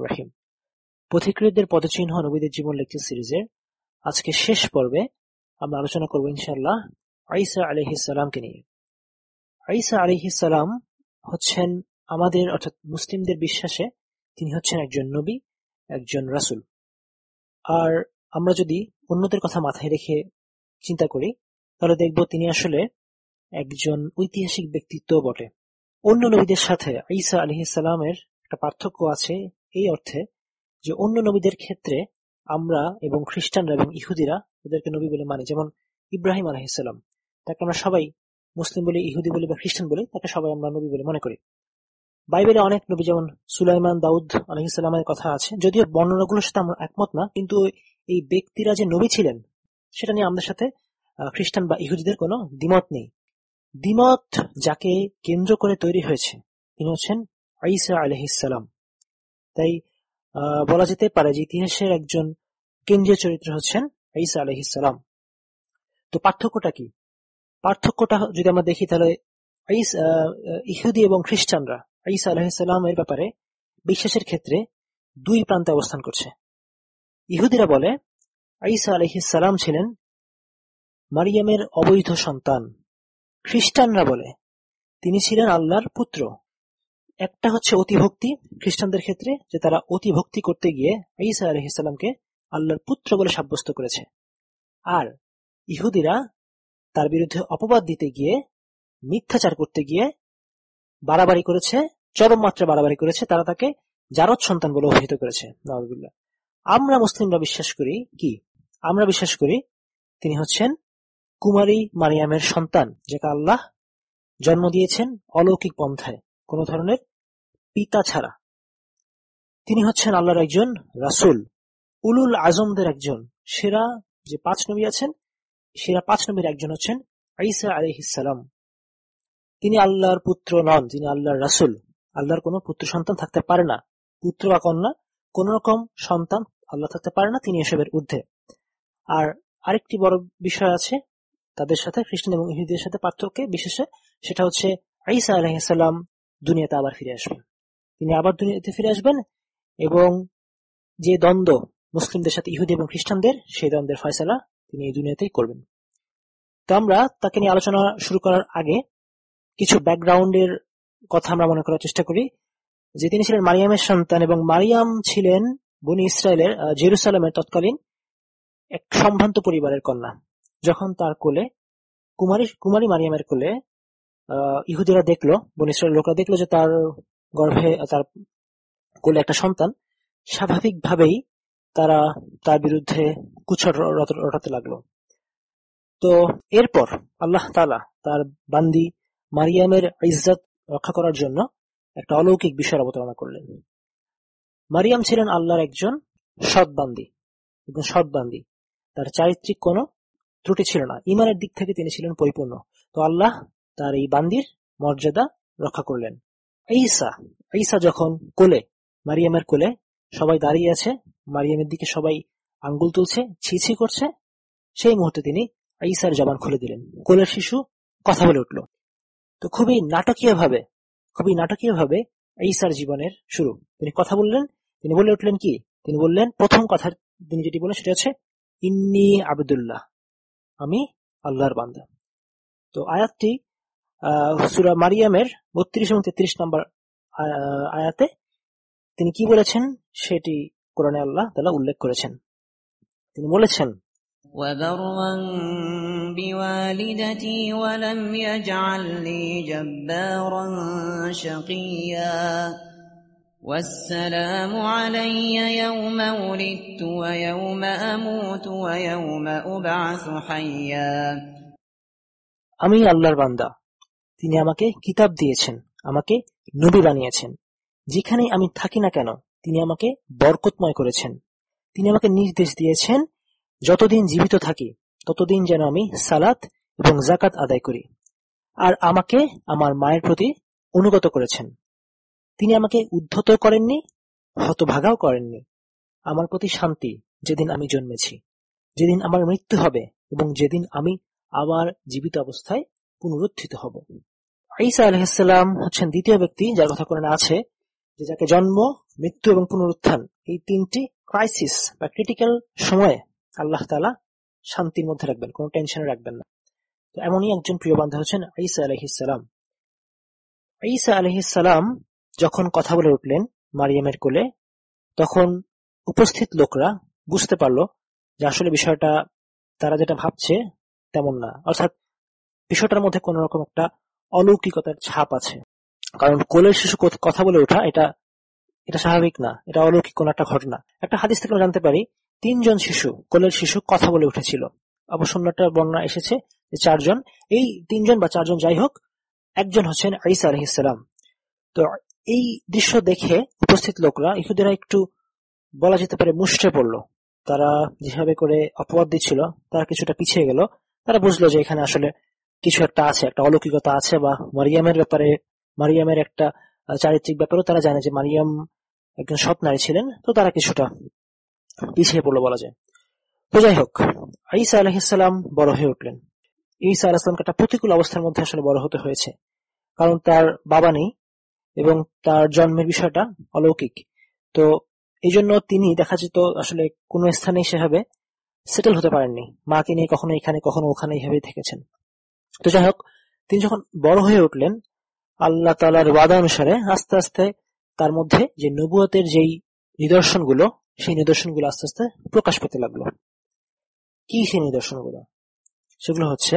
রহিম। পথিকৃতদের পদচিহ্ন নবীদের জীবন লেকচার সিরিজের আজকে শেষ পর্বে আমরা আলোচনা করব ইনশাআল্লাহ আইসা আলহিসাল্লামকে নিয়ে। আইসা আলহিসাল্লাম হচ্ছেন আমাদের, অর্থাৎ মুসলিমদের বিশ্বাসে তিনি হচ্ছেন একজন নবী, একজন রাসুল। আর আমরা যদি অন্যদের কথা মাথায় রেখে চিন্তা করি, তাহলে দেখব তিনি আসলে একজন ঐতিহাসিক ব্যক্তিত্ব বটে। অন্য নবীদের সাথে ঈসা আলহিসাল্লামের একটা পার্থক্য আছে এই অর্থে যে অন্য নবীদের ক্ষেত্রে আমরা এবং খ্রিস্টানরা এবং ইহুদিরা ওদেরকে নবী বলে মানি। যেমন ইব্রাহিম আলহিসাল্লাম তাকে আমরা সবাই মুসলিম বলে, ইহুদি বলে বা খ্রিস্টান বলে, তাকে সবাই আমরা নবী বলে মনে করি। বাইবেলে অনেক নবী, যেমন সুলাইমান, দাউদ আলহিসাল্লামের কথা আছে, যদিও বর্ণনাগুলোর সাথে আমরা একমত না, কিন্তু এই ব্যক্তিরা যে নবী ছিলেন, সেটা নিয়ে আমাদের সাথে খ্রিস্টান বা ইহুদিদের কোনো দ্বিমত নেই। দ্বিমত যাকে কেন্দ্র করে তৈরি হয়েছে, তিনি হচ্ছেন আইসা আলহিসাল্লাম তাই বলা যেতে পারে যে ইতিহাসের একজন কেন্দ্রীয় চরিত্র হচ্ছেন আইসা আলহিসাল্লাম তো পার্থক্যটা কি? পার্থক্যটা যদি আমরা দেখি তাহলে ইহুদি এবং খ্রিস্টানরা আইসা আলহিসাল্লামের ব্যাপারে বিশ্বাসের ক্ষেত্রে দুই প্রান্তে অবস্থান করছে। ইহুদিরা বলে আইসা আলহিসাল্লাম ছিলেন মারিয়ামের অবৈধ সন্তান। খ্রিস্টানরা বলে, তিনি ছিলেন আল্লাহর পুত্র। একটা হচ্ছে অতিভক্তি খ্রিস্টানদের ক্ষেত্রে, যে তারা অতিভক্তি করতে গিয়ে ঈসা আলহিসাল্লামকে আল্লাহর পুত্র বলে সাব্যস্ত করেছে। আর ইহুদিরা তার বিরুদ্ধে অপবাদ দিতে গিয়ে, মিথ্যাচার করতে গিয়ে বাড়াবাড়ি করেছে, চরম মাত্রা বাড়াবাড়ি করেছে, তারা তাকে জারদ সন্তান বলে অভিহিত করেছে। আমরা মুসলিমরা বিশ্বাস করি কি? আমরা বিশ্বাস করি তিনি হচ্ছেন কুমারী মারিয়ামের সন্তান যাকে আল্লাহ জন্ম দিয়েছেন অলৌকিক পন্থায়, কোন ধরনের পিতা ছাড়া। তিনি হচ্ছেন আল্লাহর একজন রাসুল, উলুল আজমদের একজন সেরা যে পাঁচ নবী আছেন, সেরা পাঁচ নবীর একজন হচ্ছেন আইসা আলহিসাম তিনি আল্লাহর পুত্র নন, তিনি আল্লাহর রাসুল। আল্লাহর কোনো পুত্র সন্তান থাকতে পারে না, পুত্র বা কন্যা, কোন রকম সন্তান আল্লাহ থাকতে পারে না তিনি এসবের ঊর্ধ্বে। আর আরেকটি বড় বিষয় আছে তাদের সাথে, খ্রিস্টান এবং ইহুদিদের সাথে পার্থক্য বিশেষে, সেটা হচ্ছে আইসা আলহিসাল্লাম দুনিয়াতে আবার ফিরে আসবেন। তিনি আবার দুনিয়াতে ফিরে আসবেন এবং যে দ্বন্দ্ব মুসলিমদের সাথে ইহুদি এবং খ্রিস্টানদের, সেই দ্বন্দ্বের ফয়সলা তিনি এই দুনিয়াতেই করবেন। তো আমরা তাকে নিয়ে আলোচনা শুরু করার আগে কিছু ব্যাকগ্রাউন্ডের কথা আমরা মনে করার চেষ্টা করি। যে তিনি ছিলেন মারিয়ামের সন্তান এবং মারিয়াম ছিলেন বনি ইসরায়েলের জেরুসালামের তৎকালীন এক সম্ভ্রান্ত পরিবারের কন্যা। যখন তার কোলে কুমারী কুমারী মারিয়ামের কোলে আহ ইহুদিরা দেখল, বন ইসরায়েল লোকরা দেখল যে তার গর্ভে, তার কোলে একটা সন্তান, স্বাভাবিকভাবেই তারা তার বিরুদ্ধে কুচর রটাতে লাগল। তো এরপর আল্লাহ তালা তার বান্দি মারিয়ামের ইজ্জাত রক্ষা করার জন্য একটা অলৌকিক বিষয় অবতারণা করলেন। মারিয়াম ছিলেন আল্লাহর একজন সৎ বান্দি, একজন সৎ বান্দি। তার চারিত্রিক কোনো ত্রুটি ছিল না। ইমানের দিক থেকে তিনি ছিলেন পরিপূর্ণ। তো আল্লাহ তার এই বান্দির মর্যাদা রক্ষা করলেন। ঈসা ঈসা যখন কোলে, মারিয়ামের কোলে সবাই দাঁড়িয়ে আছে, মারিয়ামের দিকে সবাই আঙ্গুল তুলছে, ছি করছে, সেই মুহূর্তে তিনি ঈসার জবান খুলে দিলেন। কোলের শিশু কথা বলে উঠল। তো খুবই নাটকীয় ভাবে খুবই নাটকীয় ভাবে ঈসার জীবনের শুরু। তিনি কথা বললেন, তিনি বলে উঠলেন কি? তিনি বললেন, প্রথম কথা তিনি যেটি বললেন সেটা হচ্ছে, ইন্নি আবদুল্লাহ। আমি আল্লাহর বান্দা। তো আয়াতটি সুরা মারিয়ামের বত্রিশ এবং তেত্রিশ নম্বর আয়াতে তিনি কি বলেছেন? সেটি কোরআনে আল্লাহ তালা উল্লেখ করেছেন। তিনি বলেছেন ওয়াদারওয়ান والسلام علي يوم ولدت ويوم أموت ويوم أبعث حيا আমি আল্লাহর বান্দা তিনি আমাকে কিতাব দিয়েছেন আমাকে নবী বানিয়েছেন যেখানে আমি থাকি না কেন তিনি আমাকে বরকতময় করেছেন তিনি আমাকে নির্দেশ দিয়েছেন যতদিন জীবিত থাকি ততদিন যেন আমি সালাত এবং জাকাত আদায় করি আর আমাকে আমার মায়ের প্রতি অনুগত করেছেন তিনি আমাকে উদ্ধত করেননি, হতভাগাও করেননি। আমার প্রতি শান্তি যেদিন আমি জন্মেছি, যেদিন আমার মৃত্যু হবে এবং যেদিন আমি আবার জীবিত অবস্থায় পুনরুত্থিত হব। ঈসা আলহিসাল্লাম হচ্ছেন দ্বিতীয় ব্যক্তি যার কথা কোরআনে আছে যে যাকে জন্ম, মৃত্যু এবং পুনরুত্থান এই তিনটি ক্রাইসিস বা ক্রিটিক্যাল সময়ে আল্লাহ তালা শান্তির মধ্যে রাখবেন, কোনো টেনশনে রাখবেন না। তো এমনই একজন প্রিয় বান্ধব হচ্ছেন ঈসা আলহিসাল্লাম ঈসা আলহিসাল্লাম যখন কথা বলে উঠলেন মারিয়ামের কোলে, তখন উপস্থিত লোকরা বুঝতে পারল যে আসলে বিষয়টা তারা যেটা ভাবছে তেমন না। অর্থাৎ বিষয়টার মধ্যে কোন রকম একটা অলৌকিকতার ছাপ আছে। কারণ কোলের শিশু কথা বলে ওঠা এটা এটা স্বাভাবিক না, এটা অলৌকিক কোন একটা ঘটনা। একটা হাদিস থেকে জানতে পারি, তিনজন শিশু, কোলের শিশু কথা বলে উঠেছিল। অবসন্নটা বর্ণনা এসেছে যে চারজন, এই তিনজন বা চারজন যাই হোক, একজন হচ্ছেন আইসা আলহিসাম তো এই দৃশ্য দেখে উপস্থিত লোকরা ইহুদিরা একটু বলা যেতে পারে মুষ্টে পড়ল। তারা যেভাবে করে অপবাদ দিচ্ছিল, তারা কিছুটা পিছিয়ে গেল। তারা বুঝলো যে এখানে আসলে কিছু একটা আছে, একটা অলৌকিকতা আছে বা মারিয়ামের ব্যাপারে, মারিয়ামের একটা চারিত্রিক ব্যাপারও তারা জানে যে মারিয়াম একজন সৎ নারী ছিলেন, তো তারা কিছুটা পিছিয়ে পড়ল বলা যায়। তো যাই হোক, ঈসা আলহিসাল্লাম বড় হয়ে উঠলেন। ঈসা আলাহিসামকে একটা প্রতিকূল অবস্থার মধ্যে আসলে বড় হতে হয়েছে। কারণ তার বাবা নেই এবং তার জন্মের বিষয়টা অলৌকিক। তো এই জন্য তিনি দেখা যেত আসলে কোন স্থানে সেভাবে সেটেল হতে পারেননি। মাকে নিয়ে কখনো এখানে, কখনো ওখানে এইভাবেই থেকেছেন। তো যাই হোক, তিনি যখন বড় হয়ে উঠলেন, আল্লাহ তালার ওয়াদা অনুসারে আস্তে আস্তে তার মধ্যে যে নবুয়তের যেই নিদর্শনগুলো, সেই নিদর্শনগুলো আস্তে আস্তে প্রকাশ পেতে লাগল। কি সেই নিদর্শনগুলো? সেগুলো হচ্ছে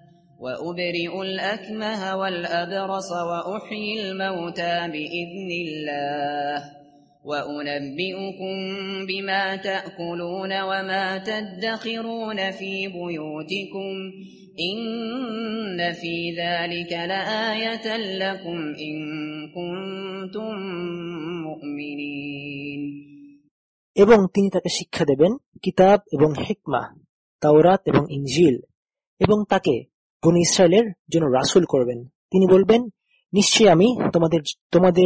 وأبرئ الأكمه والأبرص وأحيي الموتى بإذن الله وأنبئكم بما تأكلون وما تدخرون في بيوتكم إن في ذلك لآية لكم إن كنتم مؤمنين এবং তিনি তাকে শিক্ষা দেবেন কিতাব এবং হিকমা তাওরাত এবং ইনজিল এবং তাকে বন ইসরায়েলের জন্য রাসুল করবেন। তিনি বলবেন, নিশ্চয়ই আমি তোমাদের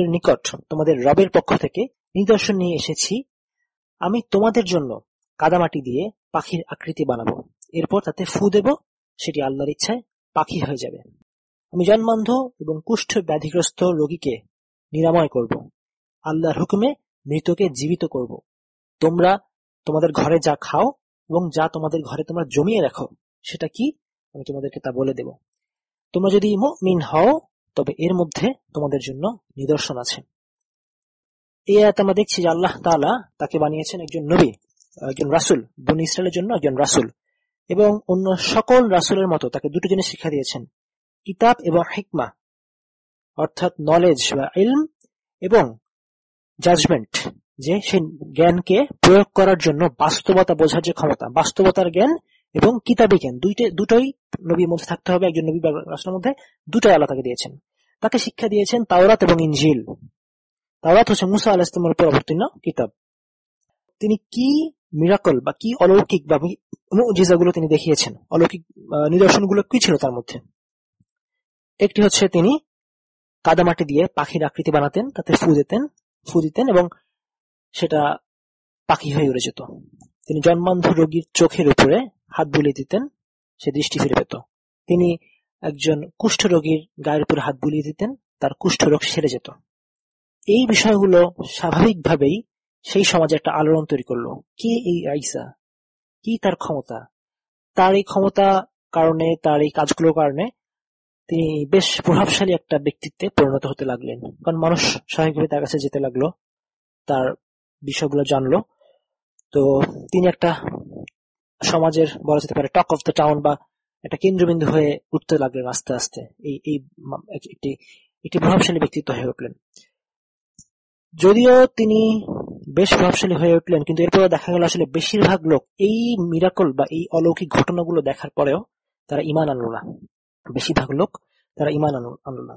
নিকট, তোমাদের রবের পক্ষ থেকে নিদর্শন নিয়ে এসেছি। আমি তোমাদের জন্য কাদামাটি দিয়ে পাখির আকৃতি বানাবো। এরপর তাতে ফু দেব। সেটি আল্লাহর ইচ্ছায় পাখি হয়ে যাবে। আমি জন্মান্ধ এবং কুষ্ঠ ব্যাধিগ্রস্ত রোগীকে নিরাময় করব। আল্লাহর হুকুমে মৃতকে জীবিত করব। তোমরা তোমাদের ঘরে যা খাও এবং যা তোমাদের ঘরে তোমরা জমিয়ে রাখো, সেটা কি আমি তোমাদেরকে তা বলে দেব। তোমরা যদি মিন হও, তবে এর মধ্যে তোমাদের জন্য নিদর্শন আছে। এই আয়াত আমরা দেখছি যে আল্লাহ তালা তাকে বানিয়েছেন একজন নবী, একজন রাসুল, বন ইসরায়েলের জন্য একজন রাসুল। এবং অন্য সকল রাসুলের মতো তাকে দুটো জিনিস শিক্ষা দিয়েছেন, কিতাব এবং হিকমা, অর্থাৎ নলেজ বা ইলম এবং জাজমেন্ট যে সেই জ্ঞানকে প্রয়োগ করার জন্য বাস্তবতা বোঝার যে ক্ষমতা, বাস্তবতার জ্ঞান এবং কিতাবী জ্ঞান দুইটা, দুটোই নবীর মধ্যে থাকতে হবে, একজন নবী রাসুলের মধ্যে, দুটোই আল্লাহ তাকে দিয়েছেন। তাকে শিক্ষা দিয়েছেন তাওরাত এবং ইনজিল। তাওরাত হচ্ছে মুসা আল ইসলামের উপর অবতীর্ণ কিতাব। তিনি কি মিরাকল বা কি অলৌকিক বা মুজিজাগুলো তিনি দেখিয়েছেন? অলৌকিক নিদর্শনগুলো কি ছিল তার মধ্যে? একটি হচ্ছে তিনি কাদামাটি দিয়ে পাখির আকৃতি বানাতেন, তাতে ফু দিতেন ফু দিতেন এবং সেটা পাখি হয়ে উড়ে যেত। তিনি জন্মান্ধ রোগীর চোখের উপরে হাত বুলিয়ে দিতেন, সে দৃষ্টি ফিরে পেত। তিনি একজন কুষ্ঠ রোগীর গায়ের উপর হাত বুলিয়ে দিতেন, তার কুষ্ঠ রোগ সেরে যেত। এই বিষয়গুলো স্বাভাবিকভাবেই সেই সমাজে একটা আলোড়ন তৈরি করল। কে এই আইসা? কি তার ক্ষমতা? তার এই ক্ষমতা কারণে, তার এই কাজগুলোর কারণে তিনি বেশ প্রভাবশালী একটা ব্যক্তিত্বে পরিণত হতে লাগলেন। কারণ মানুষ স্বাভাবিকভাবে তার কাছে যেতে লাগল, তার বিষয়গুলো জানলো। তো তিনি একটা সমাজের বলা যেতে পারে টক অফ দ্য টাউন বা একটা কেন্দ্রবিন্দু হয়ে উঠতে লাগলেন আস্তে আস্তে। এই এই একটি একটি প্রভাবশালী ব্যক্তিত্ব হয়ে উঠলেন। যদিও তিনি বেশ প্রভাবশালী হয়ে উঠলেন, কিন্তু এরপরে দেখা গেল আসলে বেশিরভাগ লোক এই মিরাকল বা এই অলৌকিক ঘটনাগুলো দেখার পরেও তারা ইমান আনলো না। বেশিরভাগ লোক তারা ইমান আনলো না।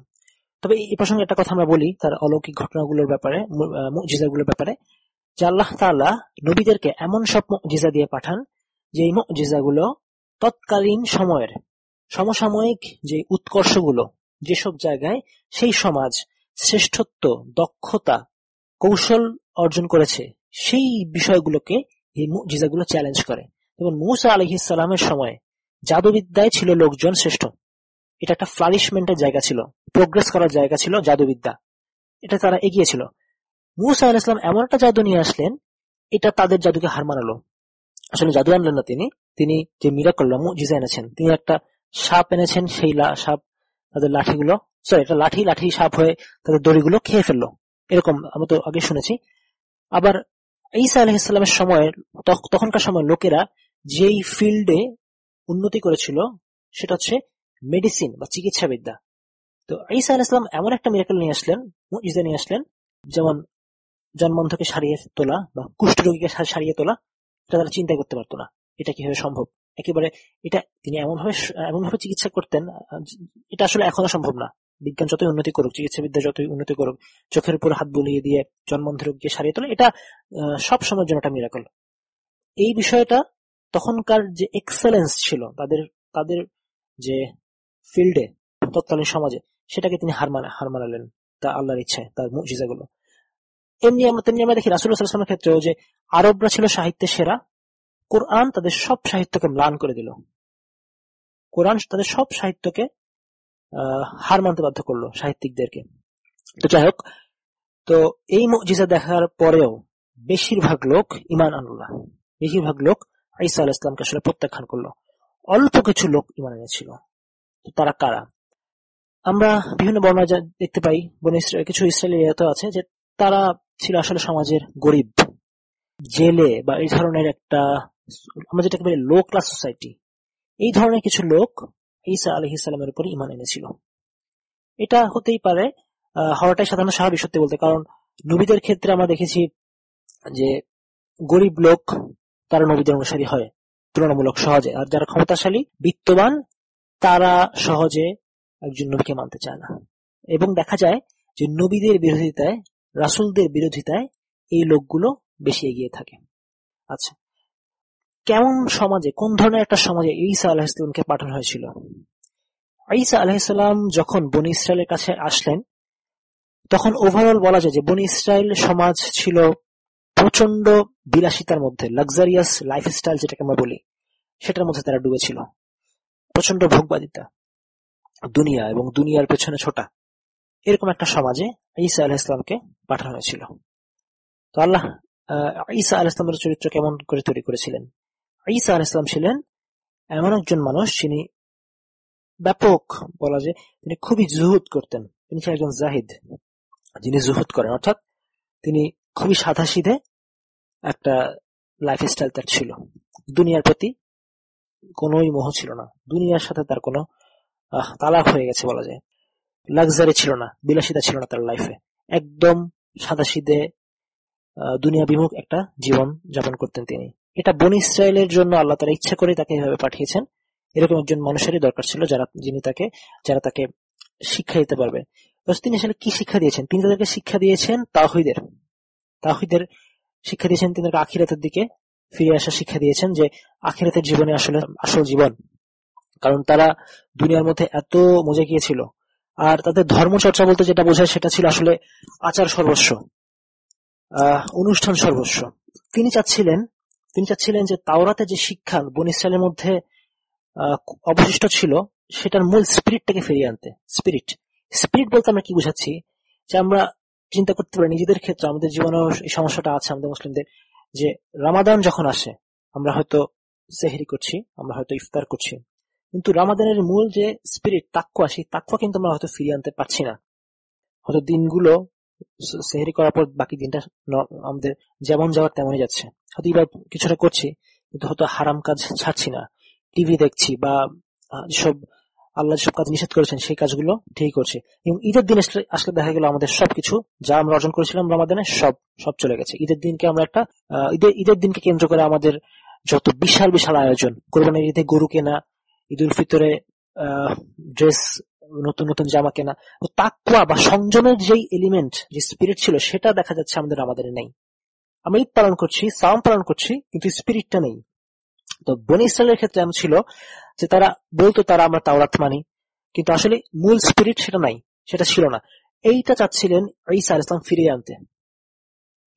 তবে এই প্রসঙ্গে একটা কথা আমরা বলি, তার অলৌকিক ঘটনাগুলোর ব্যাপারে মুজিজাগুলোর ব্যাপারে। যে আল্লাহ তাআলা নবীদেরকে এমন সব জিজা দিয়ে পাঠান যে মুজিজাগুলো তৎকালীন সময়ের সমসাময়িক যে উৎকর্ষগুলো, যেসব জায়গায় সেই সমাজ শ্রেষ্ঠত্ব, দক্ষতা, কৌশল অর্জন করেছে, সেই বিষয়গুলোকে এই মুজিজাগুলো চ্যালেঞ্জ করে। এবং মুসা আলহিসামের সময় জাদুবিদ্যায় ছিল লোকজন শ্রেষ্ঠ। এটা একটা ফ্লারিশমেন্টের জায়গা ছিল প্রোগ্রেস করার জায়গা ছিল জাদুবিদ্যা। এটা তারা এগিয়েছিল মুসা আল ইসলাম এমন একটা জাদু নিয়ে আসলেন, এটা তাদের জাদুকে হার মানালো। আসলে জাদু আনলেন না তিনি। তিনি যে মিরা করলাম জিজা এনেছেন। তিনি একটা সাপ এনেছেন, সেই সাপ, তাদের লাঠিগুলো সরি এটা লাঠি লাঠি সাপ হয়ে তাদের দড়িগুলো খেয়ে ফেলল। এরকম আমি তো আগে শুনেছি। আবার ঈসা আলহিসাল্লামের সময়ের তখনকার সময় লোকেরা যেই ফিল্ডে উন্নতি করেছিল, সেটা হচ্ছে মেডিসিন বা চিকিৎসা বিদ্যা তো ঈসা আল ইসলাম এমন একটা মিরাকল নিয়ে আসলেন ইজা নিয়ে আসলেন, যেমন জন্মন্ধকে সারিয়ে তোলা বা কুষ্ঠরোগীকে সারিয়ে তোলা। এটা তারা চিন্তা করতে পারতো না, এটা কীভাবে সম্ভব? একেবারে এটা তিনি এমনভাবে এমনভাবে চিকিৎসা করতেন, এটা আসলে এখনও সম্ভব না। বিজ্ঞান যতই উন্নতি করুক, চিকিৎসাবিদ্যা যতই উন্নতি করুক, চোখের উপর হাত বুলিয়ে দিয়ে জন্মন্ধ রোগকে সারিয়ে তোলে, এটা সব সময়ের জন্য একটা মিরাকল এই বিষয়টা তখনকার যে এক্সেলেন্স ছিল, তাদের তাদের যে ফিল্ডে তৎকালীন সমাজে, সেটাকে তিনি হার মানে হার মানালেন, তা আল্লাহর ইচ্ছায়, তার মুজিজাগুলো এমনি আমরা তেমনি আমরা দেখি রাসুল্লাহামের ক্ষেত্রেও যে আরবরা ছিল সাহিত্যের সেরা, কোরআন তাদের সব সাহিত্যকে ম্লান করে দিল। কোরআন তাদের সব সাহিত্যকে হার মানতে বাধ্য করল সাহিত্যিকদেরকে। তো যাই হোক, তো এই মজিজা দেখার পরেও বেশিরভাগ লোক ইমান আনুল্লাহ বেশিরভাগ লোক ঈসা আল ইসলামকে আসলে প্রত্যাখ্যান করল। অল্প কিছু লোক ইমান এনেছিল। তারা কারা? আমরা বিভিন্ন বর্ণনা দেখতে পাই কিছু ইসরায়েলি আছে যে তারা ছিল আসলে সমাজের গরিব, জেলে বা এই ধরনের একটা আমরা যেটাকে বলি লো ক্লাস সোসাইটি এই ধরনের কিছু লোক ঈসা আলহ ইসলামের উপর ইমান এনেছিল। এটা হতেই পারে হওয়াটাই সাধারণ স্বাভাবিক সত্যি বলতে, কারণ নবীদের ক্ষেত্রে আমরা দেখেছি যে গরিব লোক তারা নবীদের অনুসারী হয়, তুলনামূলক সহজে। আর যারা ক্ষমতাশালী, বিত্তবান, তারা সহজে একজন নবীকে মানতে চায় না। এবং দেখা যায় যে নবীদের বিরোধিতায় রাসুলদের বিরোধিতায় এই লোকগুলো বেশি এগিয়ে থাকে। আচ্ছা কেমন সমাজে, কোন ধরনের একটা সমাজে ঈসা আলাহিসামকে পাঠানো হয়েছিল? ঈসা আলাহিসাল্লাম যখন বনি ইসরায়েলের কাছে আসলেন, তখন ওভারঅল বলা যায় যে বনি ইসরায়েল সমাজ ছিল প্রচণ্ড বিলাসিতার মধ্যে লাক্সারিয়াস লাইফস্টাইল যেটাকে আমরা বলি, সেটার মধ্যে তারা ডুবেছিল। প্রচণ্ড ভোগবাদিতা, দুনিয়া এবং দুনিয়ার পেছনে ছোটা। এরকম একটা সমাজে ঈসা আলাহ ইসলামকে পাঠানো হয়েছিল তো আল্লাহ ঈসা আল ইসলামের চরিত্র কেমন করে তৈরি করেছিলেন? ঈসা আল ইসলাম ছিলেন এমন একজন মানুষ যিনি ব্যাপক বলা যায়, তিনি খুবই জুহুদ করতেন। তিনি ছিলেন একজন জাহিদ, যিনি জুহুদ করেন। অর্থাৎ তিনি খুবই সাদা সিধে একটা লাইফ স্টাইল তার ছিল। দুনিয়ার প্রতি কোনোই মোহ ছিল না। দুনিয়ার সাথে তার কোনো তালাক হয়ে গেছে বলা যায়। লাক্সারি ছিল না, বিলাসিতা ছিল না তার লাইফে একদম সাদা সিধে দুনিয়া বিমুখ একটা জীবন যাপন করতেন তিনি। এটা বন ইসরায়েলের জন্য আল্লাহ তারা ইচ্ছা করে তাকে এভাবে পাঠিয়েছেন। এরকম একজন মানুষেরই দরকার ছিল যারা, যিনি তাকে, যারা তাকে শিক্ষা দিতে পারবে। তিনি আসলে কি শিক্ষা দিয়েছেন? তিনি তাদেরকে শিক্ষা দিয়েছেন তাহিদের তাহিদের শিক্ষা দিয়েছেন, তিনি আখিরাতের দিকে ফিরে আসা শিক্ষা দিয়েছেন যে আখিরাতের জীবনে আসলে আসল জীবন। কারণ তারা দুনিয়ার মধ্যে এত মজা গিয়েছিল। আর তাদের ধর্মচর্চা বলতে যেটা বোঝায় সেটা ছিল আসলে আচার সর্বস্ব অনুষ্ঠান সর্বস্ব। তিনি চাচ্ছিলেন তিনি চাচ্ছিলেন যে তাওরাতে যে শিক্ষা বন মধ্যে অবশিষ্ট ছিল, সেটার মূল স্পিরিটটাকে ফিরিয়ে আনতে। স্পিরিট স্পিরিট বলতে আমরা কি বুঝাচ্ছি? যে আমরা চিন্তা করতে পারি নিজেদের ক্ষেত্রে, আমাদের জীবনে এই সমস্যাটা আছে আমাদের মুসলিমদের, যে রামাদান যখন আসে, আমরা হয়তো সেহেরি করছি, আমরা হয়তো ইফতার করছি। কিন্তু রামাদানের মূল যে স্পিরিট তাকুয়া সেই তাকুয়া কিন্তু আমরা হয়তো ফিরিয়ে আনতে পারছি না। হয়তো দিনগুলো সেহেরি করার পর বাকি দিনটা আমাদের যেমন যাওয়ার তেমনই যাচ্ছে। হয়তো এবার কিছুটা করছি, কিন্তু হয়তো হারাম কাজ ছাড়ছি না। টিভি দেখছি বা যেসব আল্লাহ যেসব কাজ নিষেধ করেছেন, সেই কাজগুলো ঠিক করছে। এবং ঈদের দিন আসলে দেখা গেল আমাদের সবকিছু, যা আমরা অর্জন করেছিলাম রামাদানে, সব সব চলে গেছে। ঈদের দিনকে আমরা একটা ঈদের ঈদের দিনকে কেন্দ্র করে আমাদের যত বিশাল বিশাল আয়োজন, কোরবানির ঈদে গরু কেনা ঈদ উল ফিতরে ড্রেস নতুন নতুন জামা কেনা। তাকুয়া বা সংযমের যেই এলিমেন্ট যে স্পিরিট ছিল, সেটা দেখা যাচ্ছে আমাদের আমাদের নেই। আমরা ঈদ পালন করছি সাম পালন করছি, কিন্তু স্পিরিটটা নেই। তো বনি ইসরায়েলের ক্ষেত্রে এমন ছিল যে তারা বলতো, তারা আমরা তাওরাত মানি। কিন্তু আসলে মূল স্পিরিট সেটা নাই, সেটা ছিল না। এইটা চাচ্ছিলেন ঈসা ইসলাম ফিরিয়ে আনতে।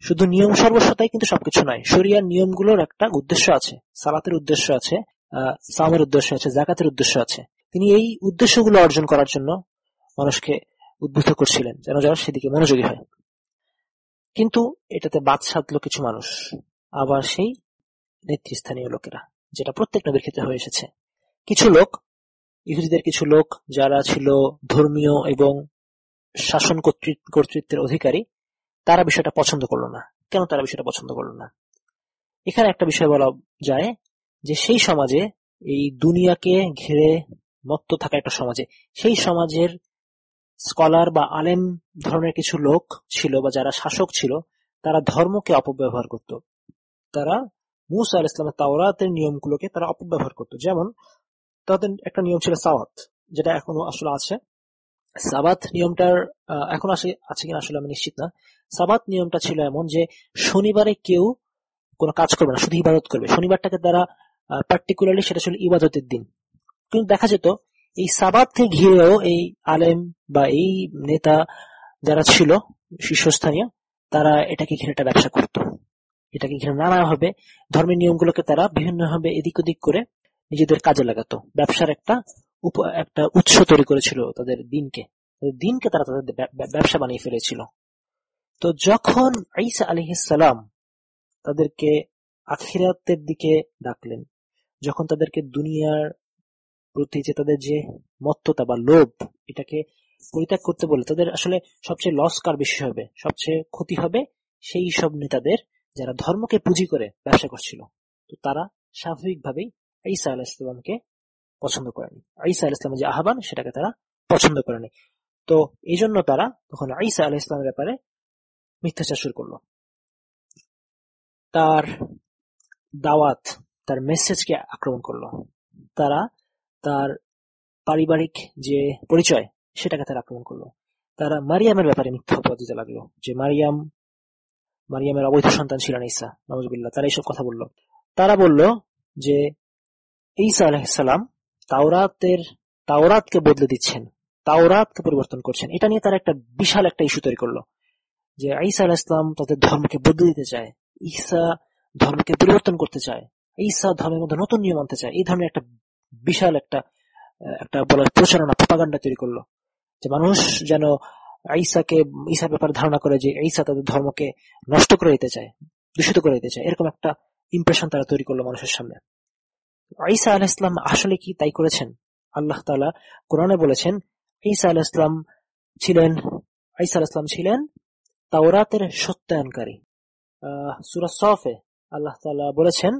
শুধু নিয়ম সর্বস্বতাই কিন্তু সবকিছু নয়, শরিয়ার নিয়মগুলোর একটা উদ্দেশ্য আছে, সালাতের উদ্দেশ্য আছে। সামের উদ্দেশ্য আছে, জাকাতের উদ্দেশ্য আছে। তিনি এই উদ্দেশ্যগুলো অর্জন করার জন্য মানুষকে উদ্বুদ্ধ করছিলেন, যেন যারা সেদিকে মনোযোগী হয়। কিন্তু এটাতে বাদ সাধলো কিছু মানুষ, আবার সেই নেতৃস্থানীয় লোকেরা, যেটা প্রত্যেক নবীর ক্ষেত্রে হয়ে এসেছে। কিছু লোক, ইহুদিদের কিছু লোক, যারা ছিল ধর্মীয় এবং শাসন কর্তৃ- কর্তৃত্বের অধিকারী, তারা বিষয়টা পছন্দ করল না। কেন তারা বিষয়টা পছন্দ করল না? এখানে একটা বিষয় বলা যায় যে সেই সমাজে, এই দুনিয়াকে ঘিরে মত্ত থাকা একটা সমাজে, সেই সমাজের স্কলার বা আলেম ধরনের কিছু লোক ছিল বা যারা শাসক ছিল, তারা ধর্মকে অপব্যবহার করত। তারা মুসা আল ইসলামের তাওরাতের নিয়মগুলোকে তারা অপব্যবহার করত। যেমন, তাদের একটা নিয়ম ছিল সাওয়াত, যেটা এখনও আসলে আছে। সাবাত নিয়মটার এখন আসে, আছে কিনা আসলে আমি নিশ্চিত না। সাবাত নিয়মটা ছিল এমন যে, শনিবারে কেউ কোনো কাজ করবে না, শুধু ইবাদত করবে। শনিবারটাকে তারা পার্টিকুলারলি সেটা ছিল ইবাদতের দিন। কিন্তু দেখা যেত, এই সাবাতকে ঘিরেও এই আলেম বা এই নেতা যারা ছিল, শীর্ষস্থানীয়, তারা এটাকে ঘিরে একটা ব্যবসা করত। এটাকে ঘিরে নানাভাবে ধর্মের নিয়মগুলোকে তারা বিভিন্নভাবে এদিক ওদিক করে নিজেদের কাজে লাগাতো। ব্যবসার একটা একটা উৎস তৈরি করেছিল তাদের দিনকে। দিনকে তারা তাদের ব্যব- ব্যব- ব্যবসা বানিয়ে ফেলেছিল। তো যখন ঈসা আলহিসাল্লাম তাদেরকে আখিরাতের দিকে ডাকলেন যখন তাদেরকে দুনিয়ার প্রতি যে তাদের যে মত্ততা বা লোভ, এটাকে পরিত্যাগ করতে বলে, তাদের আসলে সবচেয়ে লস কার বেশি হবে? সবচেয়ে ক্ষতি হবে সেই সব নেতাদের যারা ধর্মকে পুঁজি করে ব্যবসা করছিল। তো তারা স্বাভাবিকভাবেই ঈসা আলাহ ইসলামকে পছন্দ করেনি। ঈসা আলাহ ইসলামের যে আহ্বান, সেটাকে তারা পছন্দ করেনি। তো এই জন্য তারা তখন ঈসা আলাহ ইসলামের ব্যাপারে মিথ্যাচার শুরু করল। তার দাওয়াত তার মেসেজকে আক্রমণ করল। তারা তার পারিবারিক যে পরিচয়, সেটাকে তারা আক্রমণ করল। তারা মারিয়ামের ব্যাপারে মিথ্যা দিতে লাগল। যে মারিয়াম, মারিয়ামের অবৈধ সন্তান ছিলেন ঈসা নজবিল্লা তারা এইসব কথা বলল। তারা বলল যে, ঈসা আলাহিসাল্লাম তাওরাতের, তাওরাতকে বদলে দিচ্ছেন, তাওরাতকে পরিবর্তন করছেন। এটা নিয়ে তারা একটা বিশাল একটা ইস্যু তৈরি করল। যে ঈসা আলাহ ইসলাম তাদের ধর্মকে বদলে দিতে চায়, ঈসা ধর্মকে পরিবর্তন করতে চায়। ঈসা ধর্মের মধ্যে নতুন নিয়ম আনতে চায়। এই ধরনের একটা বিশাল একটা একটা বলার প্রচারণা প্রপাগান্ডা তৈরি করল। যে মানুষ যেন ঈসাকে ঈসার ব্যাপারে ধারণা করে যে ঈসা তাদের ধর্মকে নষ্ট করে দিতে চায়, দূষিত করে দিতে চায়। এরকম একটা ইমপ্রেশন তারা তৈরি করল মানুষের সামনে। ঈসা আলাহ ইসলাম আসলে কি তাই করেছেন? আল্লাহ তালা কোরআনে বলেছেন, ঈসা আলাহ ইসলাম ছিলেন, ঈসা আলাহ ইসলাম ছিলেন তাওরাতের সত্যায়নকারী। আহ, সূরা সফে আল্লাহ তাআলা বলেছেন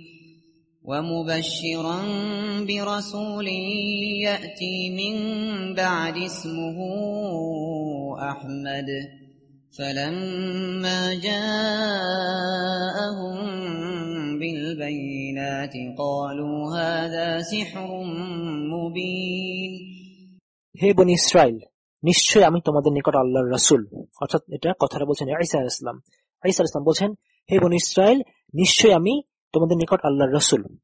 ومبشرا برسول يأتي من بعد اسمه أحمد فلما جاءهم بالبينات قالوا هذا سحر مبين হে বনি ইসরাইল নিশ্চয় আমি তোমাদের নিকট আল্লাহর রাসূল অর্থাৎ এটা কথাটা বলছেন ঈসা আলাইহিস সালাম ঈসা আলাইহিস সালাম বলছেন হে বনি ইসরাইল নিশ্চয় আমি তোমাদের নিকট আল্লাহর রাসূল।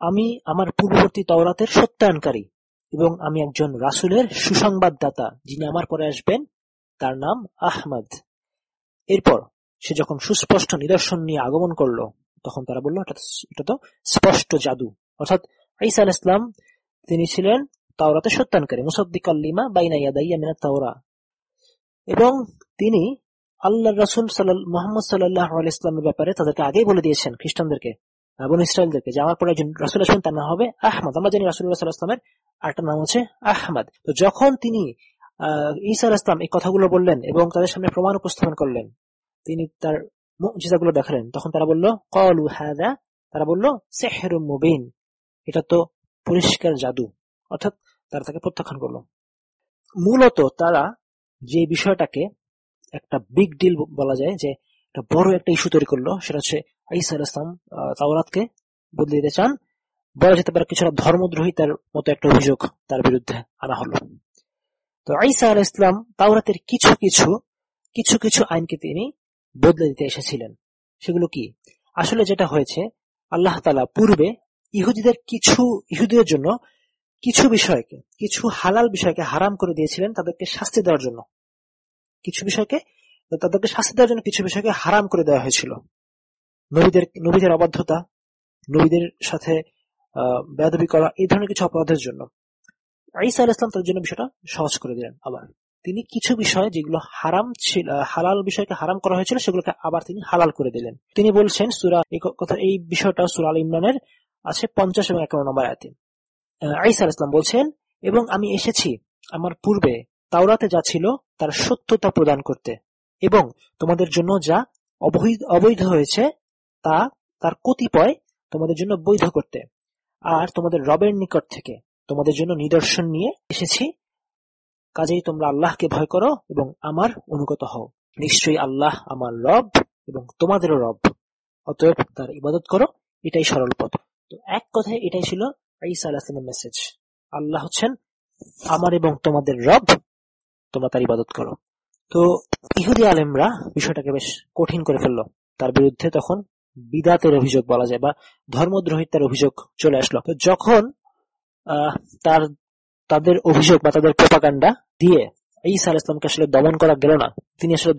আমি আমার পূর্ববর্তী তাওরাতের সত্যায়নকারী এবং আমি একজন রাসূলের সুসংবাদদাতা যিনি আমার পরে আসবেন, তার নাম আহমদ। এরপর সে যখন সুস্পষ্ট নিদর্শন নিয়ে আগমন করল, তখন তারা বলল, এটা তো- স্পষ্ট জাদু। অর্থাৎ ঈসা আলাইহিস সালাম, তিনি ছিলেন তাওরাতে সত্যানকারী মুসাদ্দিকাল লিমা বাইনা মিনাত তাওরা। এবং তিনি আল্লাহ রাসূল সাল্লাল্লাহু মুহাম্মদ আলাইহি ইসলামের ব্যাপারে তাদেরকে আগেই বলে দিয়েছেন, খ্রিস্টানদেরকে এবং ইসরায়েলদেরকে, যে আমার পরে একজন রাসূল আসবেন তার নাম হবে আহমদ। আমরা জানি সাল্লাল্লাহু ইসলামের আরেকটা নাম হচ্ছে আহমদ। তো যখন তিনি ঈসা আলাইহিস সালাম এই কথাগুলো বললেন এবং তাদের সামনে প্রমাণ উপস্থাপন করলেন, তিনি তার মুজিজাগুলো দেখালেন, তখন তারা বলল কলু হাদা তারা বলল সেহেরু মুবিন। এটা তো পরিষ্কার জাদু, অর্থাৎ তারা তাকে প্রত্যাখ্যান করল। মূলত তারা যে বিষয়টাকে একটা বিগ ডিল বলা যায় যে একটা বড় একটা ইস্যু তৈরি করল, সেটা হচ্ছে আইসা আল ইসলাম তাওরাতকে বদলে দিতে চান। বলা যেতে পারে কিছুটা ধর্মদ্রোহিতার মতো একটা অভিযোগ তার বিরুদ্ধে আনা হলো। তো আইসা আল ইসলাম তাওরাতের কিছু কিছু কিছু কিছু আইনকে তিনি বদলে দিতে এসেছিলেন। সেগুলো কি? আসলে যেটা হয়েছে, আল্লাহ তালা পূর্বে ইহুদিদের কিছু, ইহুদিদের জন্য কিছু বিষয়কে, কিছু হালাল বিষয়কে হারাম করে দিয়েছিলেন তাদেরকে শাস্তি দেওয়ার জন্য। কিছু বিষয়কে তাদেরকে শাস্তি দেওয়ার জন্য কিছু বিষয়কে হারাম করে দেওয়া হয়েছিল। নবীদের নবীদের অবাধ্যতা, নবীদের সাথে আহ করা, এই ধরনের কিছু অপরাধের জন্য। ঈসা আল ইসলাম তার জন্য বিষয়টা সহজ করে দিলেন আবার। তিনি কিছু বিষয় যেগুলো হারাম ছিল, হালাল বিষয়কে হারাম করা হয়েছিল, সেগুলোকে আবার তিনি হালাল করে দিলেন। তিনি বলছেন, সুরা কথা, এই বিষয়টা সুরা আল ইমরানের আছে পঞ্চাশ এবং একান্ন নম্বর আয়াতে। আইসা আল ইসলাম বলছেন, এবং আমি এসেছি আমার পূর্বে তাওরাতে যা ছিল তার সত্যতা প্রদান করতে। এবং তোমাদের জন্য যা অবৈধ অবৈধ হয়েছে, তা তার কতিপয় তোমাদের জন্য বৈধ করতে। আর তোমাদের রবের নিকট থেকে তোমাদের জন্য নিদর্শন নিয়ে এসেছি। কাজেই তোমরা আল্লাহকে ভয় করো এবং আমার অনুগত হও। নিশ্চয়ই আল্লাহ আমার রব এবং তোমাদেরও রব। অতএব তার ইবাদত করো, এটাই সরল পথ। তো এক কথায় এটাই ছিল ঈসা আলাহ মেসেজ আল্লাহ হচ্ছেন আমার এবং তোমাদের রব। তোমরা তার ইবাদত করো। তো ইহুদি আলেমরা বিষয়টাকে বেশ কঠিন করে ফেলল। তার বিরুদ্ধে তখন বিদাতের অভিযোগ বলা যায় বা ধর্মদ্রোহিতার অভিযোগ চলে আসলো। যখন তার, তাদের অভিযোগ বা তাদের প্রপাগান্ডা দিয়ে ঈসা আল ইসলামকে আসলে দমন করা গেল না, তিনি আসলে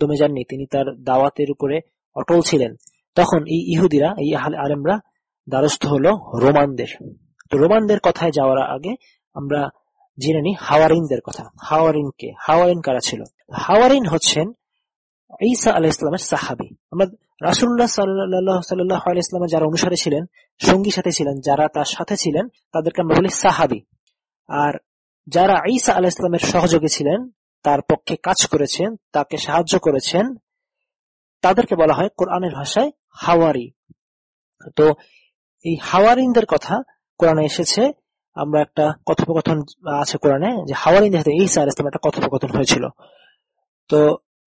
দমে যাননি। তিনি তার দাওয়াতের উপরে অটল ছিলেন। তখন এই ইহুদিরা, এই আলেমরা দ্বারস্থ হলো রোমানদের। তো রোমানদের কথায় যাওয়ার আগে আমরা জেনে নিই হাওয়ারিনদের কথা। হাওয়ারিন কে হাওয়ারিন কারা ছিল? হাওয়ারিন হচ্ছেন ঈসা আলাহ ইসলামের সাহাবি। আমরা রাসুল্লাহ সাল্লাহ সাল্লাহ ইসলামের যারা অনুসারী ছিলেন, সঙ্গী সাথে ছিলেন, যারা তার সাথে ছিলেন, তাদেরকে আমরা বলি সাহাবি। আর যারা ঈসা আলাহ ইসলামের সহযোগী ছিলেন, তার পক্ষে কাজ করেছেন, তাকে সাহায্য করেছেন, তাদেরকে বলা হয় কোরআনের ভাষায় হাওয়ারি। তো এই হাওয়ারিনদের কথা কোরআনে এসেছে আমরা একটা কথোপকথন আছে কোরআনে যে হাওয়ারিনদের সাথে ঈসা আলাহ ইসলাম একটা কথোপকথন হয়েছিল। তো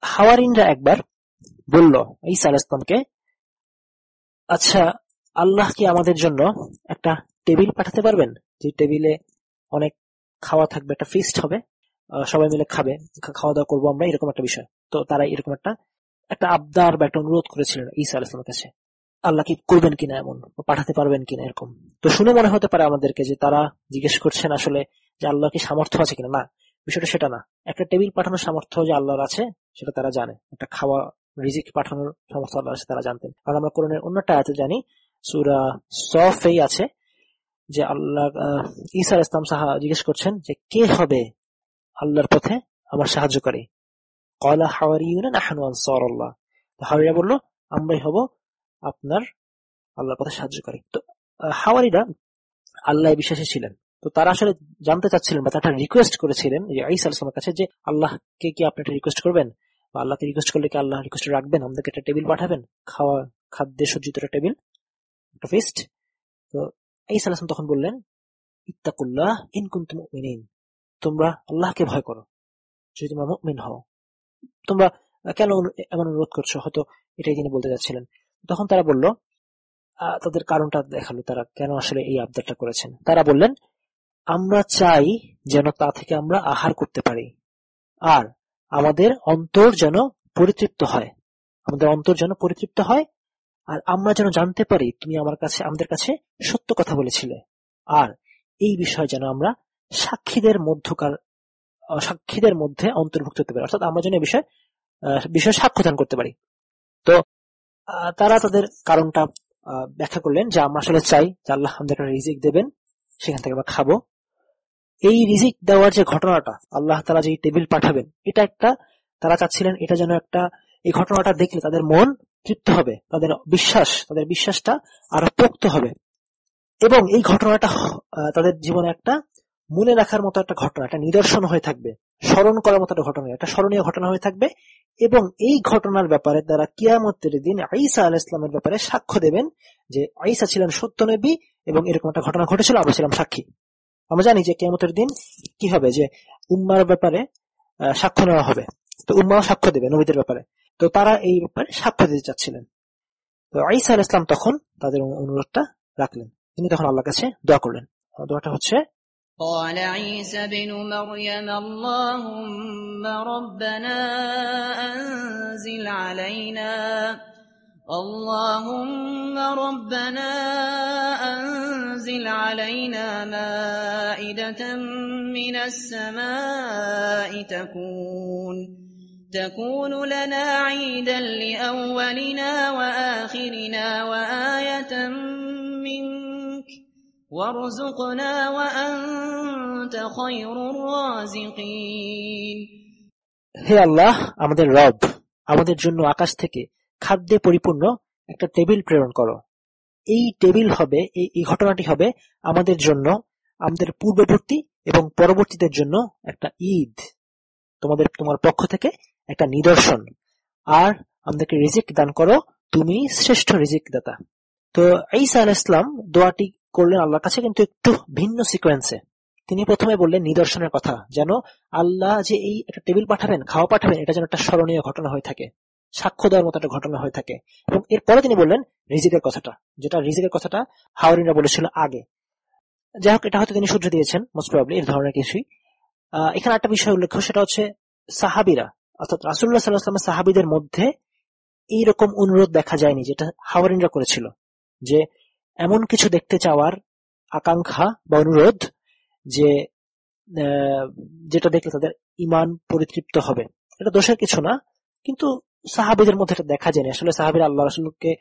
হাওয়ারিনরা একবার বলল ঈসা আলাহ ইসলামকে আচ্ছা আল্লাহ কি আমাদের জন্য একটা টেবিল পাঠাতে পারবেন? যে টেবিলে অনেক খাওয়া থাকবে, একটা ফিস্ট হবে সবাই মিলে খাবে খাওয়া দাওয়া করব আমরা, এরকম একটা বিষয়। তো তারা এরকম একটা একটা আবদার বা একটা অনুরোধ করেছিলেন ঈসা আলাহ ইসলামের কাছে। আল্লাহ কি করবেন কিনা এমন পাঠাতে পারবেন কিনা এরকম। তো শুনে মনে হতে পারে আমাদেরকে যে তারা জিজ্ঞেস করছেন আসলে যে আল্লাহ কি সামর্থ্য আছে কিনা। না, বিষয়টা সেটা না। একটা টেবিল পাঠানোর সামর্থ্য যে আল্লাহর আছে, সেটা তারা জানে। একটা খাওয়া রিজিক পাঠানোর সামর্থ্য আল্লাহর আছে, তারা জানতেন। কারণ আমরা কোরআনের অন্যটা আছে জানি, সুরা সফেই আছে, যে আল্লাহ আলাইহিস ইসলাম সাহা জিজ্ঞেস করছেন যে কে হবে আল্লাহর পথে আমার সাহায্যকারী? কলা হাওয়ারিউনা নাহনু সর আল্লাহ হাওয়ারিরা বলল, আমরাই হব আপনার আল্লাহর পথে সাহায্যকারী তো হাওয়ারিরা আল্লাহ বিশ্বাসী ছিলেন। তো তারা আসলে জানতে চাচ্ছিলেন বা তারা রিকোয়েস্ট করেছিলেন যে ঈসা আলাইহিস কাছে যে, আল্লাহকে কি আপনি একটা রিকোয়েস্ট করবেন? বা আল্লাহকে রিকোয়েস্ট করলে কি আল্লাহ রিকোয়েস্ট রাখবেন? আমাদেরকে একটা টেবিল পাঠাবেন? খাওয়া, খাদ্যে সজ্জিত একটা টেবিল একটা ফিস্ট তো ঈসা আলাইহিস তখন বললেন, ইত্তাকুল্লাহ ইন কুনতুম মুমিনিন। তোমরা আল্লাহকে ভয় করো। যদি তোমরা মুমিন হও, তোমরা কেন এমন অনুরোধ করছ? হয়তো এটাই তিনি বলতে যাচ্ছিলেন। তখন তারা বলল তাদের কারণটা দেখাল তারা কেন আসলে এই আবদারটা করেছেন। তারা বললেন, আমরা চাই যেন তা থেকে আমরা আহার করতে পারি। আর আমাদের অন্তর যেন পরিতৃপ্ত হয়। আমাদের অন্তর যেন পরিতৃপ্ত হয়। আর আমরা যেন জানতে পারি তুমি আমার কাছে, আমাদের কাছে সত্য কথা বলেছিলে। আর এই বিষয় যেন আমরা সাক্ষীদের মধ্যকার সাক্ষীদের মধ্যে অন্তর্ভুক্ত হতে পারি। অর্থাৎ আমরা যেন এই বিষয়ে বিষয়ে সাক্ষ্য দান করতে পারি। তো তারা তাদের কারণটা ব্যাখ্যা করলেন যে আমরা আসলে চাই যে আল্লাহ একটা রিজিক দেবেন, সেখান থেকে আমরা খাব। এই রিজিক দেওয়ার যে ঘটনাটা, আল্লাহ তারা যে টেবিল পাঠাবেন, এটা একটা, তারা চাচ্ছিলেন এটা যেন একটা, এই ঘটনাটা দেখলে তাদের মন তৃপ্ত হবে, তাদের বিশ্বাস, তাদের বিশ্বাসটা আরও পোক্ত হবে। এবং এই ঘটনাটা তাদের জীবনে একটা মনে রাখার মতো একটা ঘটনা, একটা নিদর্শন হয়ে থাকবে। স্মরণ করার মতো একটা ঘটনা একটা স্মরণীয় ঘটনা হয়ে থাকবে এবং এই ঘটনার ব্যাপারে তারা কিয়ামতের দিন আইসা আল ইসলামের ব্যাপারে সাক্ষ্য দেবেন যে আইসা ছিলেন সত্য নবী এবং এরকম একটা ঘটনা ঘটেছিল আমরা ছিলাম সাক্ষী। আমরা জানি যে কিয়ামতের দিন কি হবে, যে উম্মার ব্যাপারে সাক্ষ্য নেওয়া হবে। তো উম্মাও সাক্ষ্য দেবে নবীদের ব্যাপারে। তো তারা এই ব্যাপারে সাক্ষ্য দিতে চাচ্ছিলেন। তো আইসা আল ইসলাম তখন তাদের অনুরোধটা রাখলেন। তিনি তখন আল্লাহর কাছে দোয়া করলেন। দোয়াটা হচ্ছে قال عيسى بن مريم اللهم ربنا أنزل علينا. اللهم ربنا أنزل علينا مائدة من السماء تكون تكون لنا عيدا لأولنا وآخرنا وآية وارزقنا وأنت خير الرازقين হে আল্লাহ আমাদের রব আমাদের জন্য আকাশ থেকে খাদ্যে পরিপূর্ণ একটা টেবিল প্রেরণ করো এই টেবিল হবে এই এই ঘটনাটি হবে আমাদের জন্য আমাদের পূর্ববর্তী এবং পরবর্তীদের জন্য একটা ঈদ তোমাদের তোমার পক্ষ থেকে একটা নিদর্শন আর আমাদেরকে রিজিক দান করো তুমি শ্রেষ্ঠ রিজিক দাতা তো ঈসা আল ইসলাম দোয়াটি করলেন আল্লাহর কাছে কিন্তু একটু ভিন্ন সিকোয়েন্সে তিনি প্রথমে বললেন নিদর্শনের কথা যেন আল্লাহ যে এই একটা টেবিল পাঠাবেন খাওয়া পাঠাবেন এটা যেন একটা স্মরণীয় ঘটনা হয়ে থাকে সাক্ষ্য দেওয়ার মতো একটা ঘটনা হয়ে থাকে। এবং এরপরে তিনি বললেন রিজিকের কথাটা যেটা রিজিকের কথাটা হাওরিনরা বলেছিল আগে। যাই হোক এটা হয়তো তিনি সূর্য দিয়েছেন মোস্ট প্রবলি এই ধরনের কিছুই। আহ, এখানে একটা বিষয় উল্লেখ্য সেটা হচ্ছে সাহাবিরা অর্থাৎ রাসুল্লাহ সাল্লাহামের সাহাবিদের মধ্যে এইরকম অনুরোধ দেখা যায়নি যেটা হাওয়ারিনরা করেছিল যে এমন কিছু দেখতে চাওয়ার আকাঙ্ক্ষা বা অনুরোধ যে যেটা দেখলে তাদের ইমান পরিতৃপ্ত হবে। এটা দোষের কিছু না, কিন্তু সাহাবিদের মধ্যে এটা দেখা যায়নি আসলে সাহাবিরা আল্লাহ রাসুলকে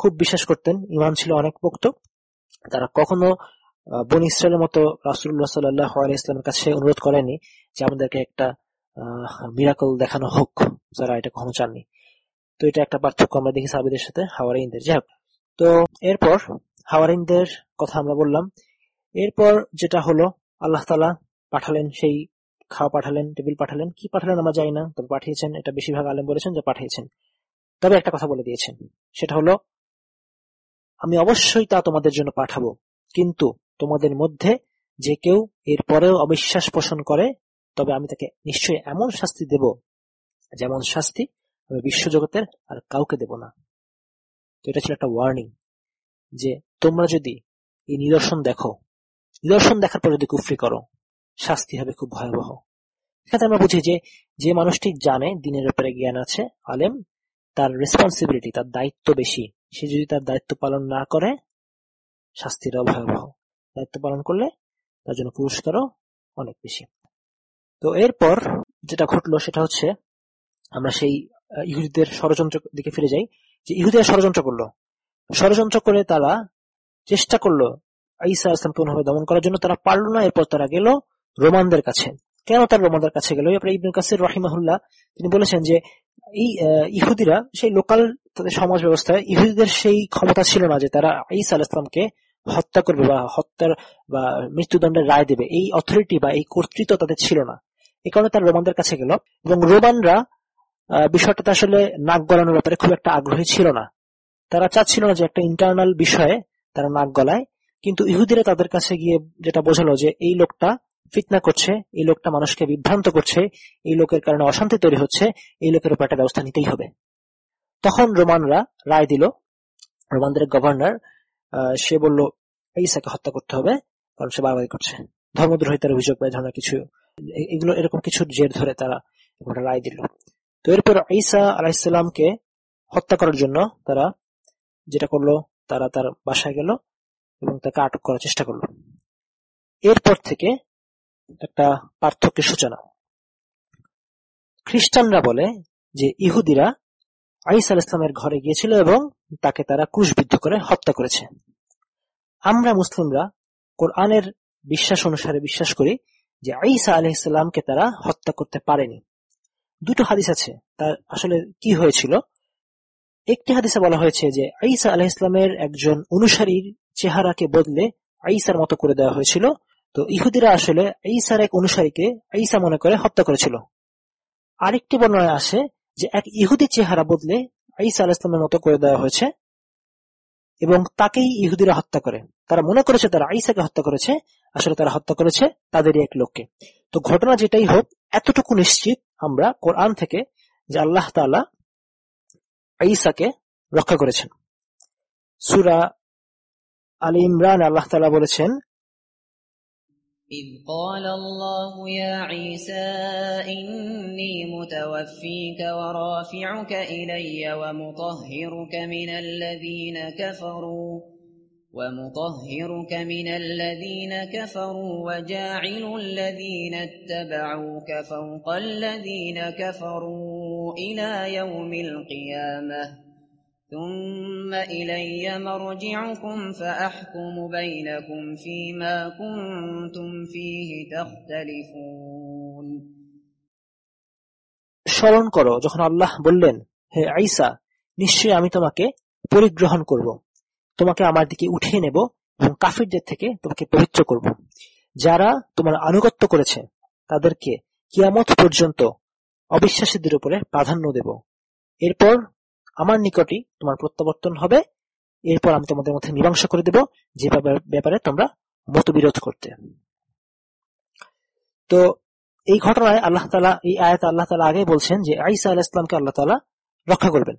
খুব বিশ্বাস করতেন, ইমান ছিল অনেক পোক্ত। তারা কখনো বনি ইসরায়েলের মতো রাসুল্লাহ সাল্লাহ ইসলামের কাছে অনুরোধ করেনি যে আমাদেরকে একটা মিরাকল দেখানো হোক। যারা এটা কখনো চাননি। তো এটা একটা পার্থক্য আমরা দেখি সাহাবিদের সাথে হাওয়ারিনদের যাই তো এরপর হাওয়ারিনদের কথা আমরা বললাম। এরপর যেটা হলো, আল্লাহ তালা পাঠালেন সেই খাওয়া পাঠালেন, টেবিল পাঠালেন। কি পাঠালেন আমরা জানি না, তবে পাঠিয়েছেন, এটা বেশিরভাগ আলেম বলেছেন যে পাঠিয়েছেন। তবে একটা কথা বলে দিয়েছেন, সেটা হলো, আমি অবশ্যই তা তোমাদের জন্য পাঠাবো, কিন্তু তোমাদের মধ্যে যে কেউ এর পরেও অবিশ্বাস পোষণ করে, তবে আমি তাকে নিশ্চয়ই এমন শাস্তি দেব, যেমন শাস্তি আমি বিশ্বজগতের আর কাউকে দেব না। তো এটা ছিল একটা ওয়ার্নিং যে তোমরা যদি এই নিদর্শন দেখো, নিদর্শন দেখার পর যদি কুফরি করো, শাস্তি হবে খুব ভয়াবহ। এখানে আমরা বুঝি যে যে মানুষটি জানে দিনের ব্যাপারে জ্ঞান আছে, আলেম, তার রেসপন্সিবিলিটি তার দায়িত্ব বেশি। সে যদি তার দায়িত্ব পালন না করে শাস্তিটাও ভয়াবহ। দায়িত্ব পালন করলে তার জন্য পুরস্কারও অনেক বেশি। তো এরপর যেটা ঘটলো সেটা হচ্ছে, আমরা সেই ইহুদিদের ষড়যন্ত্র দিকে ফিরে যাই, যে ইহুদিরা ষড়যন্ত্র করল। ষড়যন্ত্র করে তারা চেষ্টা করল ঈসা ইসলামকে কোনোভাবে দমন করার জন্য, তারা পারল না। এরপর তারা গেল রোমানদের কাছে। কেন তারা রোমানদের কাছে গেল? এরপরে ইবনুল কাসির রহিমাহুল্লাহ তিনি বলেছেন যে, এই ইহুদিরা, সেই লোকাল তাদের সমাজ ব্যবস্থায়, ইহুদিদের সেই ক্ষমতা ছিল না যে তারা ঈসা আল ইসলামকে হত্যা করবে বা হত্যার বা মৃত্যুদণ্ডের রায় দেবে। এই অথরিটি বা এই কর্তৃত্ব তাদের ছিল না। এই কারণে তারা রোমানদের কাছে গেল এবং রোমানরা বিষয়টাতে আসলে নাক গলানোর ব্যাপারে খুব একটা আগ্রহী ছিল না। তারা চাচ্ছিল না যে একটা ইন্টারনাল বিষয়ে তারা নাক গলায়। কিন্তু ইহুদিরা তাদের কাছে গিয়ে যেটা বোঝালো যে এই লোকটা ফিতনা করছে, এই লোকটা মানুষকে বিভ্রান্ত করছে, এই লোকের কারণে অশান্তি তৈরি হচ্ছে, এই লোকের উপর একটা ব্যবস্থা নিতেই হবে। তখন রোমানরা রায় দিল, রোমানদের গভর্নর সে বলল, ঈসাকে হত্যা করতে হবে, কারণ সে বারবারই করছে। ধর্মদ্রোহিতার অভিযোগ বা ধরনের কিছু এগুলো এরকম কিছু জের ধরে তারা রায় দিল। তো এরপর ঈসা আলাহিসাল্লামকে হত্যা করার জন্য তারা যেটা করল তারা তার বাসায় গেল এবং তাকে আটক করার চেষ্টা করল। এরপর থেকে একটা পার্থক্যের সূচনা। খ্রিস্টানরা বলে যে ইহুদিরা আইসা আল ইসলামের ঘরে গিয়েছিল এবং তাকে তারা ক্রুশবিদ্ধ করে হত্যা করেছে। আমরা মুসলিমরা কোরআনের বিশ্বাস অনুসারে বিশ্বাস করি যে আইসা আলহ ইসলামকে তারা হত্যা করতে পারেনি। দুটো হাদিস আছে, তার আসলে কি হয়েছিল? একটি হাদিসে বলা হয়েছে যে আইসা আলাহ ইসলামের একজন অনুসারীর চেহারাকে বদলে আইসার মতো করে দেওয়া হয়েছিল। তো ইহুদিরা আসলে ঈসার এক অনুসারীকে ঈসা মনে করে হত্যা করেছিল। আরেকটি বর্ণনায় আসে যে, এক ইহুদি চেহারা বদলে ঈসা আল ইসলামের মতো করে দেওয়া হয়েছে এবং তাকেই ইহুদিরা হত্যা করে। তারা মনে করেছে তারা আইসাকে হত্যা করেছে, আসলে তারা হত্যা করেছে তাদেরই এক লোককে। তো ঘটনা যেটাই হোক, এতটুকু নিশ্চিত আমরা কোরআন থেকে যে আল্লাহ তাআলা ঈসাকে রক্ষা করেছেন সূরা আলী ইমরান আল্লাহ তাআলা বলেছেন إذ قال الله يا عيسى إني متوفيك ورافعك إلي ومطهرك من الذين كفروا ومطهرك من الذين كفروا وجاعل الذين اتبعوك فوق الذين كفروا إلى يوم القيامة ثم إلي مرجعكم فأحكم بينكم فيما كنتم فيه تختلفون স্মরণ করো যখন আল্লাহ বললেন হে আইসা নিশ্চয়ই আমি তোমাকে পরিগ্রহণ করব তোমাকে আমার দিকে উঠিয়ে নেব এবং কাফিরদের থেকে তোমাকে পবিত্র করব যারা তোমার আনুগত্য করেছে তাদেরকে কিয়ামত পর্যন্ত অবিশ্বাসীদের উপরে প্রাধান্য দেব। এরপর আমার নিকটই তোমার প্রত্যাবর্তন হবে। এরপর আমি তোমাদের মধ্যে মীমাংসা করে দেব, যে ব্যাপারে তোমরা মতবিরোধ করতে। তো এই ঘটনায় আল্লাহ তালা এই আয়াত আল্লাহ তালা আগে বলছেন যে আইসা আলাহ ইসলামকে আল্লাহ তালা রক্ষা করবেন,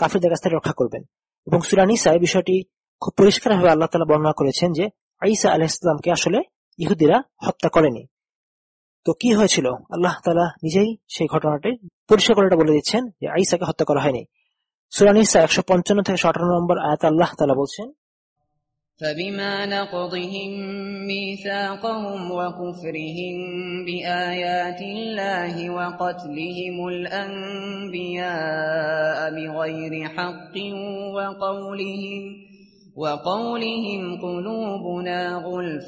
কাফিরদের কাছ থেকে রক্ষা করবেন। এবং সুরানিসায় বিষয়টি খুব পরিষ্কারভাবে আল্লাহ তালা বর্ণনা করেছেন যে আইসা আলাহ ইসলামকে আসলে ইহুদিরা হত্যা করেনি। তো কি হয়েছিল আল্লাহ তালা নিজেই সেই ঘটনাটি পরিষ্কার করে এটা বলে দিচ্ছেন যে আইসাকে হত্যা করা হয়নি সুরানিসা একশো পঞ্চান্ন থেকে আঠারো নম্বর আয়াত আল্লাহ তালা বলছেন فبما نقضهم ميثاقهم وكفرهم بآيات الله وقتلهم الأنبياء بغير حق وقولهم وقولهم قلوبنا غلف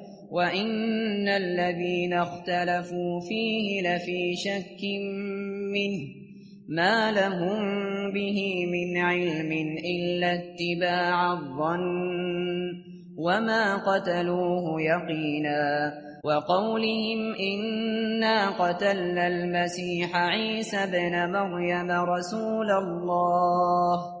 وإن الذين اختلفوا فيه لفي شك منه ما لهم به من علم إلا اتباع الظن وما قتلوه يقينا وقولهم إنا قتلنا المسيح عيسى ابن مريم رسول الله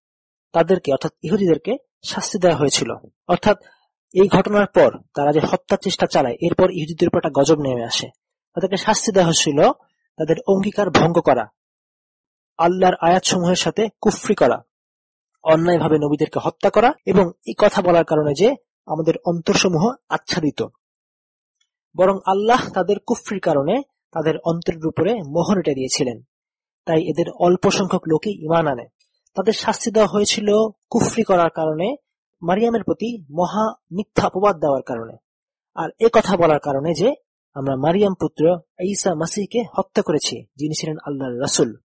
তাদেরকে, অর্থাৎ ইহুদিদেরকে শাস্তি দেওয়া হয়েছিল। অর্থাৎ এই ঘটনার পর তারা যে হত্যার চেষ্টা চালায়, এরপর ইহুদিদের উপর একটা গজব নেমে আসে। তাদেরকে শাস্তি দেওয়া হয়েছিল তাদের অঙ্গীকার ভঙ্গ করা, আল্লাহর আয়াত সমূহের সাথে কুফরি করা, অন্যায়ভাবে নবীদেরকে হত্যা করা এবং এই কথা বলার কারণে যে আমাদের অন্তরসমূহ আচ্ছাদিত। বরং আল্লাহ তাদের কুফরির কারণে তাদের অন্তরের উপরে মোহর এটে দিয়েছিলেন। তাই এদের অল্প সংখ্যক লোকই ইমান আনে। তাদের শাস্তি দেওয়া হয়েছিল কুফরি করার কারণে, মারিয়ামের প্রতি মহা মিথ্যা অপবাদ দেওয়ার কারণে। আর এ কথা বলার কারণে যে, আমরা মারিয়াম পুত্র ঈসা মাসিহকে হত্যা করেছি, যিনি ছিলেন আল্লাহর রাসূল।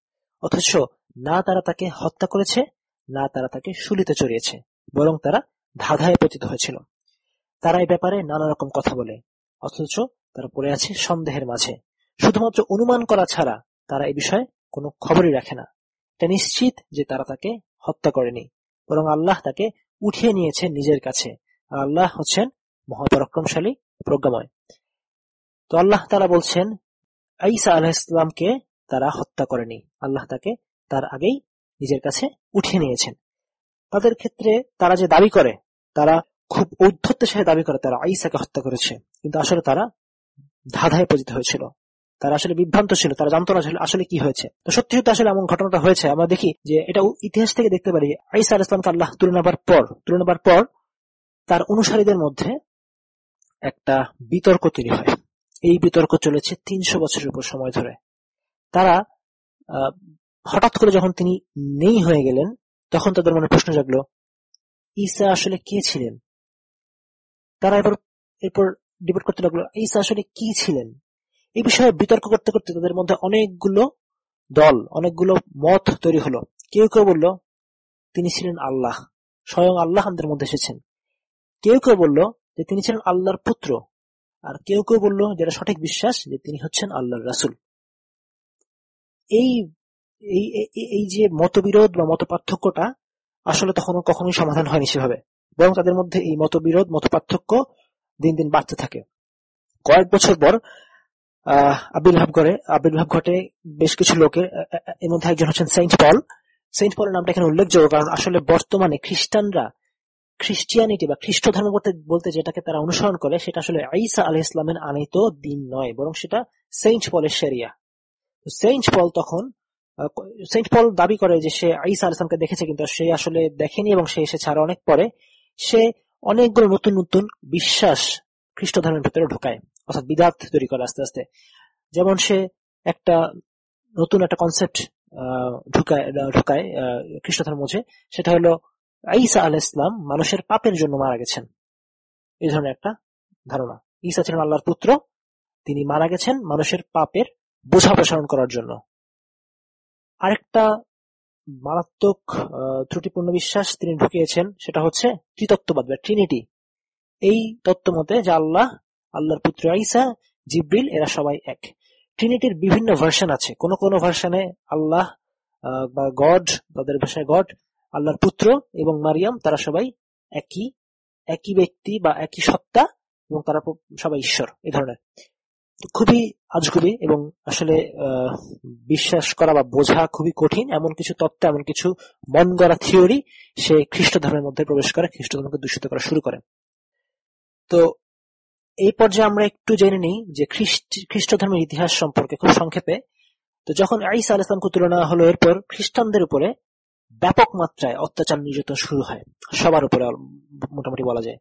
অথচ না তারা তাকে হত্যা করেছে, না তারা তাকে শুলিতে চড়িয়েছে, বরং তারা ধাঁধায় পতিত হয়েছিল। তারা এই ব্যাপারে নানা রকম কথা বলে, অথচ তারা পড়ে আছে সন্দেহের মাঝে। শুধুমাত্র অনুমান করা ছাড়া তারা এই বিষয়ে কোনো খবরই রাখে না। এটা নিশ্চিত যে তারা তাকে হত্যা করেনি, বরং আল্লাহ তাকে উঠিয়ে নিয়েছেন নিজের কাছে। আর আল্লাহ হচ্ছেন মহাপরাক্রমশালী, প্রজ্ঞাময়। তো আল্লাহ তারা বলছেন আইসা আলাহ ইসলামকে তারা হত্যা করেনি। আল্লাহ তাকে তার আগেই নিজের কাছে উঠিয়ে নিয়েছেন। তাদের ক্ষেত্রে তারা যে দাবি করে, তারা খুব ঔদ্ধত্যের সাথে দাবি করে, তারা আইসাকে হত্যা করেছে। কিন্তু আসলে তারা ধাঁধায় পতিত হয়েছিল। তারা আসলে বিভ্রান্ত ছিল, তারা জানতো না আসলে- কি হয়েছে। তো সত্যি সত্যি আসলে এমন ঘটনাটা হয়েছে। আমরা দেখি যে এটা ইতিহাস থেকে দেখতে পারি আইসা আল ইসলামকে আল্লাহ তুলে নেবার পর তুলে নেবার পর তার অনুসারীদের মধ্যে একটা বিতর্ক তৈরি হয়। এই বিতর্ক চলেছে তিনশো বছরের উপর সময় ধরে। তারা হঠাৎ করে যখন তিনি নেই হয়ে গেলেন, তখন তাদের মনে প্রশ্ন জাগলো, ঈসা আসলে কে ছিলেন? তারা এরপর এরপর ডিবেট করতে লাগল, ঈসা আসলে কি ছিলেন? এই বিষয়ে বিতর্ক করতে করতে তাদের মধ্যে অনেকগুলো দল, অনেকগুলো মত তৈরি হলো। কেউ কেউ বলল, তিনি ছিলেন আল্লাহ। স্বয়ং আল্লাহ আমাদের মধ্যে এসেছেন। কেউ কেউ বলল যে তিনি ছিলেন আল্লাহর পুত্র, আর কেউ কেউ বলল যেটা সঠিক বিশ্বাস যে তিনি হচ্ছেন আল্লাহর রাসূল। এই এই যে মতবিরোধ বা মত পার্থক্যটা আসলে তখন কখনোই সমাধান হয়নি সেভাবে। বরং তাদের মধ্যে এই মতবিরোধ মত পার্থক্য দিন দিন বাড়তে থাকে। কয়েক বছর পর আবির্ভাব করে। আবির্ভাব ঘটে বেশ কিছু লোকের এর মধ্যে একজন হচ্ছেন সেন্ট পল। সেন্ট পলের নামটা এখানে উল্লেখযোগ্য কারণ আসলে বর্তমানে খ্রিস্টানরা খ্রিস্টিয়ানিটি বা খ্রিস্ট ধর্ম বলতে বলতে যেটাকে তারা অনুসরণ করে, সেটা আসলে আইসা আলহ ইসলামের আনিত দিন নয়, বরং সেটা সেন্ট পলের সেরিয়া সেন্ট পল তখন সেন্ট পল দাবি করে যে সে আইসা আল ইসলামকে দেখেছে, কিন্তু সে আসলে দেখেনি এবং সে এসেছে আরও অনেক পরে। সে অনেকগুলো নতুন নতুন বিশ্বাস খ্রিস্ট ধর্মের ভেতরে ঢোকায়। অর্থাৎ বিদাত তৈরি করে আস্তে আস্তে। যেমন সে একটা নতুন একটা কনসেপ্ট ঢুকায় ঢুকায় খ্রিস্ট ধর্ম মধ্যে সেটা হলো ঈসা আল ইসলাম মানুষের পাপের জন্য মারা গেছেন। এই ধরনের একটা ধারণা। ঈসা ছিলেন আল্লাহর পুত্র, তিনি মারা গেছেন মানুষের পাপের বোঝা প্রসারণ করার জন্য। আরেকটা মারাত্মক ত্রুটিপূর্ণ বিশ্বাস তিনি ঢুকিয়েছেন, সেটা হচ্ছে ত্রিতত্ত্ববাদ বা ট্রিনিটি এই তত্ত্ব মতে যে আল্লাহ আল্লাহর পুত্র ঈসা, জিব্রিল, এরা সবাই এক। ট্রিনিটির বিভিন্ন ভার্সন আছে। কোন কোন ভার্সনে আল্লাহ বা গড তাদের ভাষায় গড আল্লাহর পুত্র এবং মারিয়াম, তারা সবাই একই একই ব্যক্তি বা একই সত্তা এবং তারা সবাই ঈশ্বর, এ ধরনের। খুবই আজগুবি এবং আসলে বিশ্বাস করা বা বোঝা খুবই কঠিন। এমন কিছু তত্ত্ব, এমন কিছু মন গড়া থিওরি সে খ্রিস্ট ধর্মের মধ্যে প্রবেশ করে, খ্রিস্ট ধর্মকে দূষিত করা শুরু করে। তো এই পর্যায়ে আমরা একটু জেনে নিই যে খ্রিস্ট খ্রিস্ট ধর্মের ইতিহাস সম্পর্কে খুব সংক্ষেপে। তো যখন আইসা আল ইসলামকে তুলনা হলো এরপর খ্রিস্টানদের উপরে ব্যাপক মাত্রায় অত্যাচার নির্যাতন শুরু হয় সবার উপরে মোটামুটি বলা যায়।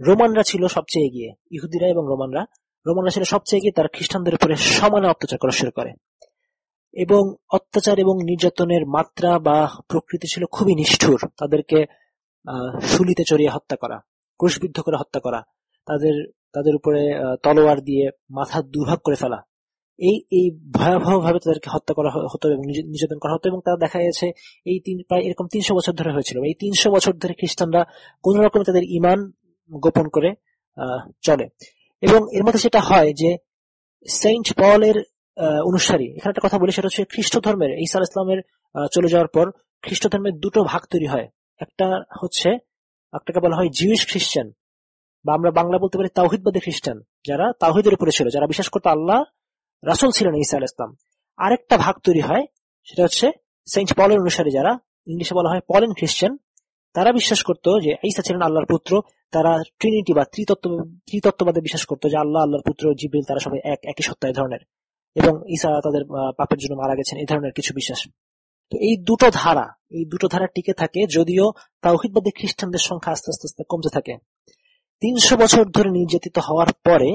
রোমানরা ছিল সবচেয়ে এগিয়ে ইহুদিরা এবং রোমানরা। রোমানরা ছিল সবচেয়ে এগিয়ে তারা খ্রিস্টানদের উপরে সমানে অত্যাচার করা শুরু করে। এবং অত্যাচার এবং নির্যাতনের মাত্রা বা প্রকৃতি ছিল খুবই নিষ্ঠুর। তাদেরকে আহ, শুলিতে চড়িয়ে হত্যা করা ক্রুশবিদ্ধ করে হত্যা করা তাদের তাদের উপরে তলোয়ার দিয়ে মাথা দুভাগ করে ফেলা। এই এই ভয়াবহ ভাবে তাদেরকে হত্যা করা হতো এবং নির্য- নির্যাতন করা হতো এবং তারা দেখা গেছে এই তিন, প্রায় এরকম তিনশো বছর ধরে হয়েছিল। এই তিনশো বছর ধরে খ্রিস্টানরা কোন রকম তাদের ইমান গোপন করে চলে। এবং এর মধ্যে সেটা হয় যে সেন্ট পলের অনুসারী, এখানে একটা কথা বলি, সেটা হচ্ছে খ্রিস্ট ধর্মের আলাইহিস ইসলামের চলে যাওয়ার পর খ্রিস্ট ধর্মের দুটো ভাগ তৈরি হয়। একটা হচ্ছে, একটাকে বলা হয় জিউস খ্রিস্টান বা আমরা বাংলা বলতে পারি তাওহিদবাদী খ্রিস্টান, যারা তাওহিদের উপরে ছিল, যারা বিশ্বাস করতো আল্লাহ, রাসূল ছিলেন ঈসা আলাইহিস ইসলাম আরেকটা ভাগ তৈরি হয়, সেটা হচ্ছে সেন্ট পলের অনুসারী যারা, ইংলিশে বলা হয় পলেন খ্রিস্টান, তারা বিশ্বাস করতো যে ঈসা ছিলেন আল্লাহর পুত্র, তারা ট্রিনিটি বা ত্রিতত্ত্ব, ত্রিতত্ত্ববাদে বিশ্বাস করতো যে আল্লাহ, আল্লাহর পুত্র, জিব্রিল, তারা সবাই এক, একই সত্তা, এই ধরনের। এবং ঈসা তাদের পাপের জন্য মারা গেছেন, এই ধরনের কিছু বিশ্বাস। তো এই দুটো ধারা, এই দুটো ধারা টিকে থাকে, যদিও তাওহিদবাদী খ্রিস্টানদের সংখ্যা আস্তে আস্তে আস্তে কমতে থাকে। তিনশো বছর ধরে নির্যাতিত হওয়ার পরে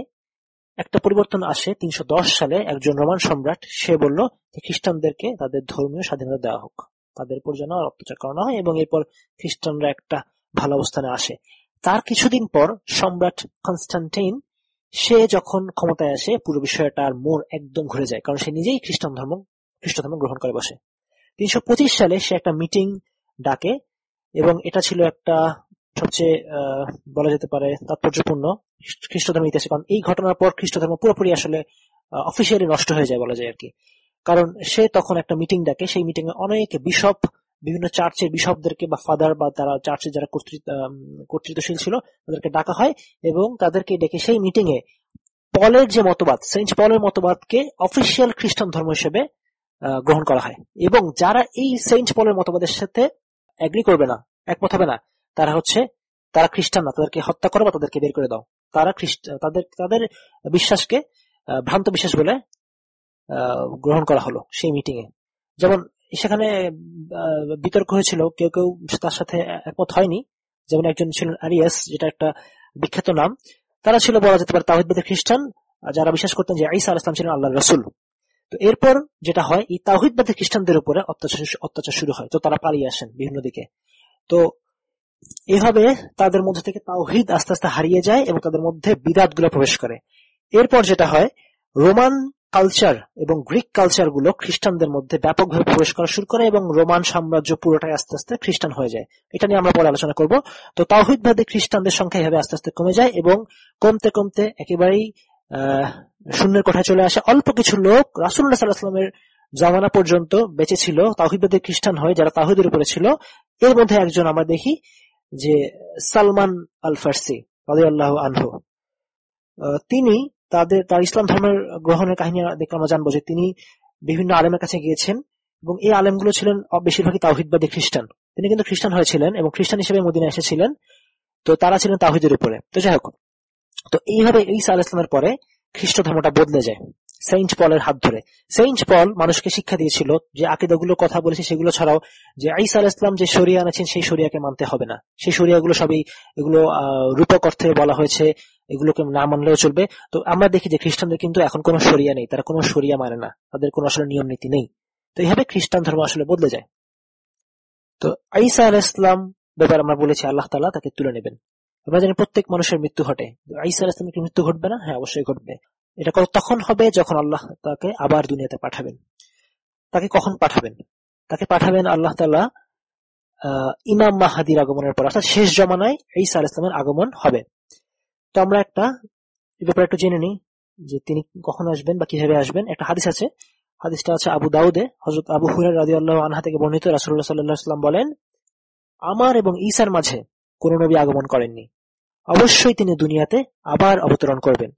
একটা পরিবর্তন আসে তিনশো দশ সালে। একজন রোমান সম্রাট, সে বলল খ্রিস্টানদেরকে তাদের ধর্মীয় স্বাধীনতা দেওয়া হোক। তাদের উপর যেন অত্যাচার করানো হয় এবং এরপর খ্রিস্টানরা একটা ভালো অবস্থানে আসে। তার কিছুদিন পর সম্রাট কনস্টান্টাইন সে যখন ক্ষমতায় আসে, পুরো বিষয়টা আর মোড় একদম ঘুরে যায়, কারণ সে নিজেই খ্রিস্টান ধর্ম খ্রিস্ট ধর্ম গ্রহণ করে বসে। তিনশো পঁচিশ সালে সে একটা মিটিং ডাকে এবং এটা ছিল একটা সবচেয়ে বলা যেতে পারে তাৎপর্যপূর্ণ খ্রিস্ট ধর্মের ইতিহাসে। কারণ এই ঘটনার পর খ্রিস্ট ধর্ম পুরোপুরি আসলে অফিসিয়ালি নষ্ট হয়ে যায় বলা যায় আর কি কারণ সে তখন একটা মিটিং ডাকে। সেই মিটিং এ অনেক বিশপ বিভিন্ন চার্চের বিশপদেরকে বা ফাদার বা তারা চার্চের যারা কর্তৃত্বশীল ছিল, তাদেরকে ডাকা হয় এবং তাদেরকে ডেকে সেই মিটিং এ পলের যে মতবাদ, সেন্ট পলের মতবাদকে অফিসিয়াল খ্রিস্টান ধর্ম হিসেবে গ্রহণ করা হয়। এবং যারা এই সেন্ট পলের মতবাদের সাথে এগ্রি করবে না, একমত হবে না তারা হচ্ছে, তারা খ্রিস্টান না, তাদেরকে হত্যা করো বা তাদেরকে বের করে দাও। তারা তাদের তাদের বিশ্বাসকে ভ্রান্ত বিশ্বাস বলে গ্রহণ করা হলো সেই মিটিং এ যেমন সেখানে বিতর্ক হয়েছিল, কেউ কেউ তার সাথে একমত হয়নি। যেমন একজন ছিলেন আরিয়াস, যেটা একটা বিখ্যাত নাম। তারা ছিল বলা যেতে পারে তাহিদবাদী খ্রিস্টান যারা বিশ্বাস করতেন যে ঈসা আলাইহিস সালাম ছিলেন আল্লাহ রসুল। তো এরপর যেটা হয়, এই তাহিদবাদী খ্রিস্টানদের উপরে অত্যাচার অত্যাচার শুরু হয়। তো তারা পালিয়ে আসেন বিভিন্ন দিকে। তো এভাবে তাদের মধ্যে থেকে তাওহিদ আস্তে আস্তে হারিয়ে যায় এবং তাদের মধ্যে বিরাটগুলো প্রবেশ করে। এরপর যেটা হয়, রোমান কালচার এবং গ্রিক কালচারগুলো খ্রিস্টানদের মধ্যে ব্যাপকভাবে প্রবেশ করা শুরু করে এবং রোমান সাম্রাজ্য পুরোটাই আস্তে আস্তে খ্রিস্টান হয়ে যায়। এটা নিয়ে আমরা পরে আলোচনা করব। তো তাওহিদবাদী খ্রিস্টানদের সংখ্যা এভাবে আস্তে আস্তে কমে যায় এবং কমতে কমতে একেবারেই শূন্যের কোঠায় চলে আসে। অল্প কিছু লোক রাসুল্লাহ সাল্লাহামের জামানা পর্যন্ত বেঁচে ছিল তাহিদবাদী খ্রিস্টান হয়ে যারা তাহিদের উপরে ছিল, এর মধ্যে একজন আমরা দেখি যে সালমান আল ফার্সি আল্লাহ আনহু তিনি তাদের, তার ইসলাম ধর্মের গ্রহণের কাহিনী দেখে আমরা জানব যে তিনি বিভিন্ন আলেমের কাছে গিয়েছেন এবং এই আলেমগুলো ছিলেন বেশিরভাগই তাওহিদবাদী খ্রিস্টান। তিনি কিন্তু খ্রিস্টান হয়েছিলেন এবং খ্রিস্টান হিসেবে মদিনা এসেছিলেন। তো তারা ছিলেন তাহিদের উপরে। তো যাই হোক, তো এইভাবে ঈসা আল ইসলামের পরে খ্রিস্ট ধর্মটা বদলে যায়। সেইন্ট পলের হাত ধরে। সেইন্ট পল মানুষকে শিক্ষা দিয়েছিল যে আকিদাগুলো, কথা বলেছে সেগুলো ছাড়াও যে ঈসা আল ইসলাম যে শরিয়া আনেছেন সেই শরিয়াকে মানতে হবে না। সেই শরিয়াগুলো সবই এগুলো রূপক অর্থে বলা হয়েছে, এগুলোকে না মানলেও চলবে। তো আমরা দেখি যে খ্রিস্টানদের কিন্তু এখন কোনো শরিয়া নেই, তারা কোনো শরিয়া মানে না। তাদের কোনো আসলে নিয়ম নীতি নেই। তো এইভাবে খ্রিস্টান ধর্ম আসলে বদলে যায়। তো আইসা আল ইসলাম ব্যাপারে আমরা বলেছি আল্লাহ তালা তাকে তুলে নেবেন। আমরা জানি প্রত্যেক মানুষের মৃত্যু ঘটে। ঈসা আল ইসলামের মৃত্যু ঘটবে না? হ্যাঁ অবশ্যই ঘটবে। এটা তখন হবে যখন আল্লাহ তাকে আবার দুনিয়াতে পাঠাবেন। তাকে কখন পাঠাবেন? তাকে পাঠাবেন আল্লাহ তালা আহ, ইমাম মাহাদির আগমনের পর অর্থাৎ শেষ জমানায় এই আল ইসলামের আগমন হবে। তো আমরা একটা এই ব্যাপারে একটু জেনে নিই যে তিনি কখন আসবেন বা কীভাবে আসবেন। একটা হাদিস আছে হাদিসটা আছে আবু দাউদে হজরত আবু হুরার রাজি আল্লাহ আনহা থেকে বর্ণিত। রাসুল্লাহ সাল্লাহ সাল্লাম বলেন আমার এবং ঈসার মাঝে কোন নবী আগমন করেননি। অবশ্যই তিনি দুনিয়াতে আবার অবতরণ করবেন।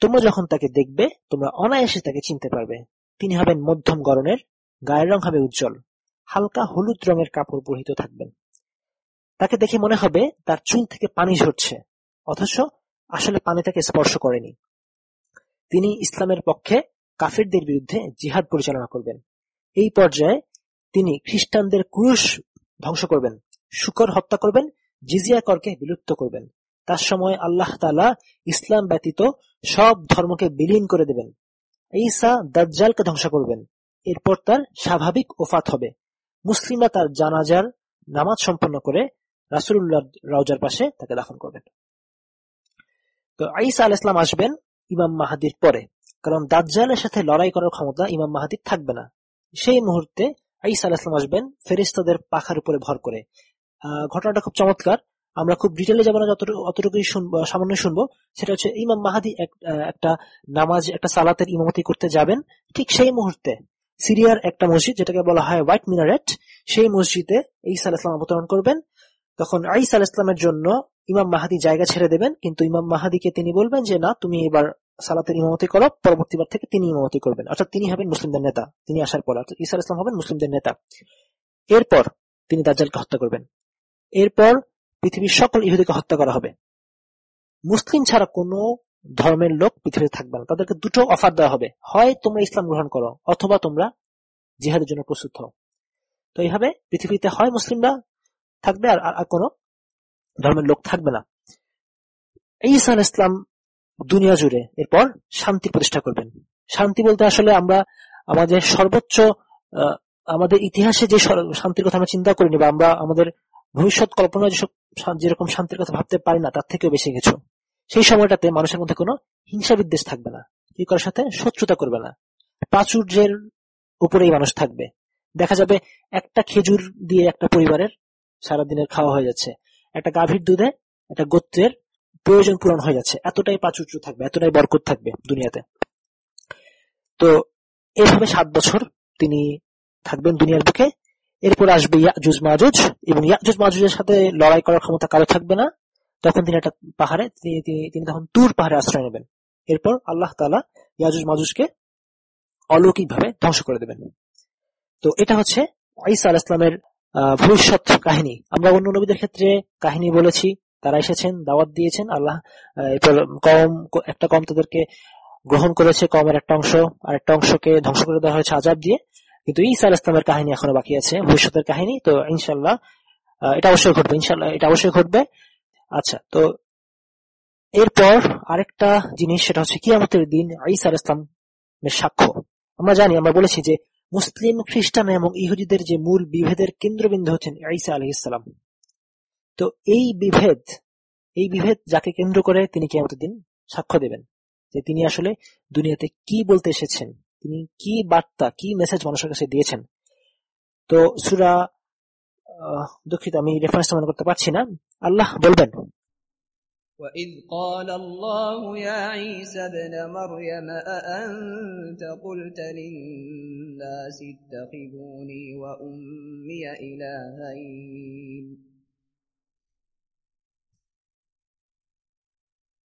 তোমরা যখন তাকে দেখবে, তোমরা অনায়াসে তাকে চিনতে পারবে। তিনি হবেন মধ্যম গরনের গায়ের রং হবে উজ্জ্বল, হালকা হলুদ রঙের কাপড় পরিহিত থাকবেন। তাকে দেখে মনে হবে তার চুল থেকে পানি ঝরছে, অথচ আসলে পানি তাকে স্পর্শ করেনি। তিনি ইসলামের পক্ষে কাফিরদের বিরুদ্ধে জিহাদ পরিচালনা করবেন। এই পর্যায়ে তিনি খ্রিস্টানদের ক্রুশ ধ্বংস করবেন, শুকর হত্যা করবেন, জিজিয়া করকে বিলুপ্ত করবেন। তার সময় আল্লাহ তালা ইসলাম ব্যতীত সব ধর্মকে বিলীন করে দেবেন। ঈসা দাজ্জালকে ধ্বংস করবেন। এরপর তার স্বাভাবিক ওফাত হবে। মুসলিমরা তার জানাজার নামাজ সম্পন্ন করে রাসুল্লাহ রাউজার পাশে তাকে দাফন করবেন। তো ঈসা আল ইসলাম আসবেন ইমাম মাহাদির পরে। কারণ দাজ্জালের সাথে লড়াই করার ক্ষমতা ইমাম মাহাদির থাকবে না। সেই মুহূর্তে আইসা আল ইসলাম আসবেন ফেরিস্তাদের পাখার উপরে ভর করে। ঘটনাটা খুব চমৎকার। আমরা খুব ডিটেলে যাব না অতটুকুই সামান্য শুনব। সেটা হচ্ছে ইমাম মাহাদি একটা নামাজ, একটা সালাতের ইমামতি করতে যাবেন ঠিক সেই মুহূর্তে। সিরিয়ার একটা মসজিদ যেটাকে বলা হয় হোয়াইট মিনারেট, সেই মসজিদে ঈসা ইসলাম অবতরণ করবেন। তখন আল ইসলামের জন্য ইমাম মাহাদি জায়গা ছেড়ে দেবেন, কিন্তু ইমাম মাহাদিকে তিনি বলবেন যে, না, তুমি এবার সালাতের ইমামতি করো, পরবর্তীবার থেকে তিনি ইমামতি করবেন। অর্থাৎ তিনি হবেন মুসলিমদের নেতা, তিনি আসার পর। অর্থাৎ আল ইসলাম হবেন মুসলিমদের নেতা। এরপর তিনি দাজ্জালকে হত্যা করবেন। এরপর পৃথিবীর সকল ইহুদিকে হত্যা করা হবে। মুসলিম ছাড়া কোনো ধর্মের লোক পৃথিবীতে থাকবে না। তাদেরকে দুটো অফার দেওয়া হবে। হয় তোমরা ইসলাম গ্রহণ করো অথবা তোমরা জিহাদের জন্য প্রস্তুত হও। তো এইভাবে পৃথিবীতে হয় মুসলিমরা থাকবে আর আর কোনো ধর্মের লোক থাকবে না। ঈসা আলাইহিস ইসলাম দুনিয়া জুড়ে এরপর শান্তি প্রতিষ্ঠা করবেন। শান্তি বলতে আসলে আমরা আমাদের সর্বোচ্চ আমাদের ইতিহাসে যে শান্তির কথা আমরা চিন্তা করিনি বা আমরা আমাদের ভবিষ্যৎ কল্পনা যেসব যেরকম শান্তির কথা ভাবতে পারি না, তার থেকেও বেশি কিছু। সেই সময়টাতে মানুষের মধ্যে কোনো হিংসা বিদ্বেষ থাকবে না। কেউ কারোর সাথে? শত্রুতা করবে না। প্রাচুর্যের উপরেই মানুষ থাকবে। দেখা যাবে একটা খেজুর দিয়ে একটা পরিবারের সারাদিনের খাওয়া হয়ে যাচ্ছে। একটা গাভীর দুধে একটা গোত্রের প্রয়োজন পূরণ হয়ে যাচ্ছে। এতটাই প্রাচুর্য থাকবে, এতটাই বরকত থাকবে দুনিয়াতে। তো এইভাবে সাত বছর তিনি থাকবেন দুনিয়ার বুকে। এরপর আসবে ইয়াজুজ মাজুজ, এবং ইয়াজুজ মাজুজের সাথে লড়াই করার ক্ষমতা কারও থাকবে না। তখন তিনি একটা পাহাড়ে, তিনি- তখন তুর পাহাড়ে আশ্রয় নেবেন। এরপর আল্লাহ তালা ইয়াজুজ মাজুজকে অলৌকিক ভাবে ধ্বংস করে দেবেন। তো এটা হচ্ছে ঈসা আল ইসলামের ভবিষ্যৎ কাহিনী। আমরা অন্য নবীদের ক্ষেত্রে কাহিনী বলেছি, তারা এসেছেন, দাওয়াত দিয়েছেন, আল্লাহ এরপর কম একটা কম তাদেরকে গ্রহণ করেছে কমের একটা অংশ আর একটা অংশকে ধ্বংস করে দেওয়া হয়েছে আজাব দিয়ে। কিন্তু ঈসা আল ইসলামের কাহিনী এখনও বাকি আছে, ভবিষ্যতের কাহিনী, তো ইনশাল্লাহ এটা অবশ্যই ঘটবে ইনশাল্লাহ এটা অবশ্যই ঘটবে। আচ্ছা তো এরপর আরেকটা জিনিস, সেটা হচ্ছে কিয়ামতের দিন ঈসা আল ইসলামের সাক্ষ্য। আমরা জানি, আমরা বলেছি যে মুসলিম, খ্রিস্টান এবং ইহুদিদের যে মূল বিভেদের কেন্দ্রবিন্দু হচ্ছেন ঈসা আলহ ইসলাম তো এই বিভেদ এই বিভেদ যাকে কেন্দ্র করে তিনি কিয়ামতের দিন সাক্ষ্য দেবেন, যে তিনি আসলে দুনিয়াতে কি বলতে এসেছেন। তিনি কি বার্তা কি মেসেজ মানুষের কাছে দিয়েছেন তো সুরা আহ, দুঃখিত আমি রেফারেন্সটা মনে করতে পারছি না আল্লাহ বলবেন وإذ قال الله يا عيسى ابن مريم أأنت قلت للناس اتخذوني وأمي إلهين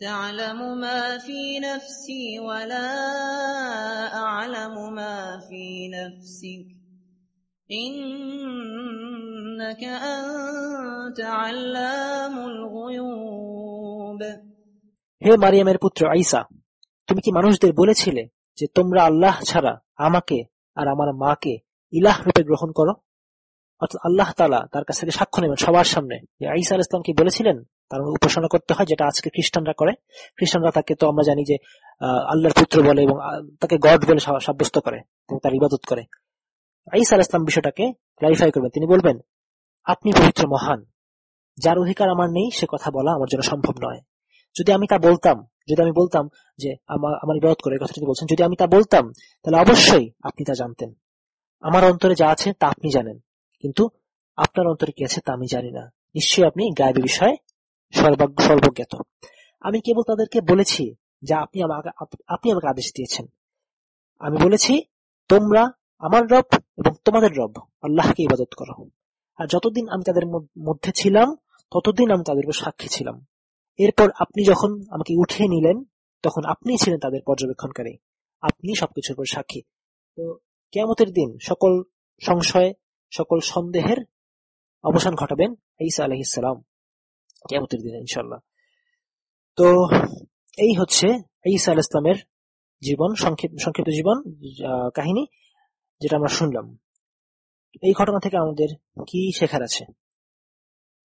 تعلم ما في نفسي ولا أعلم ما في نفسك إنك أنت علام الغيوب হে মারিয়ামের পুত্র আইসা তুমি কি মানুষদের বলেছিলে যে তোমরা আল্লাহ ছাড়া আমাকে আর আমার মাকে ইলাহ রূপে গ্রহণ করো অর্থাৎ আল্লাহ তালা তার কাছ থেকে সাক্ষ্য নেবেন সবার সামনে। যে আইসা আল ইসলাম কি বলেছিলেন, তার উপাসনা করতে হয়, যেটা আজকে খ্রিস্টানরা করে। খ্রিস্টানরা তাকে তো আমরা জানি যে আল্লাহর পুত্র বলে এবং তাকে গড বলে সাব্যস্ত করে, এবং তার ইবাদত করে। আইসা আল ইসলাম বিষয়টাকে ক্লারিফাই করবেন। তিনি বলবেন, আপনি পবিত্র মহান। যার অধিকার আমার নেই, সে কথা বলা আমার জন্য সম্ভব নয়। যদি আমি তা বলতাম, যদি আমি বলতাম যে আমার আমার ইবাদত করে কথা তিনি বলছেন, যদি আমি তা বলতাম, তাহলে অবশ্যই আপনি তা জানতেন। আমার অন্তরে যা আছে, তা আপনি জানেন। কিন্তু আপনার অন্তরে কি আছে তা আমি জানি না। নিশ্চয়ই আপনি গায়েবী বিষয়ে সর্বাজ্ঞ সর্বজ্ঞাত। আমি কেবল তাদেরকে বলেছি যা আপনি আমাকে আপনি আমাকে আদেশ দিয়েছেন। আমি বলেছি, তোমরা আমার রব এবং তোমাদের রব, আল্লাহকে ইবাদত করো। আর যতদিন আমি তাদের মধ্যে ছিলাম, ততদিন আমি তাদের উপর সাক্ষী ছিলাম। এরপর আপনি যখন আমাকে উঠিয়ে নিলেন, তখন আপনিই ছিলেন তাদের পর্যবেক্ষণকারী। আপনি সবকিছুর উপর সাক্ষী। তো কেয়ামতের দিন সকল সংশয় সকল সন্দেহের অবসান ঘটাবেন ঈসা আলহিসাম কেয়ামতের দিনে ইনশাল্লাহ তো এই হচ্ছে ঈসা আল ইসলামের জীবন সংক্ষিপ্ত সংক্ষিপ্ত জীবন কাহিনী যেটা আমরা শুনলাম। এই ঘটনা থেকে আমাদের কি শেখার আছে?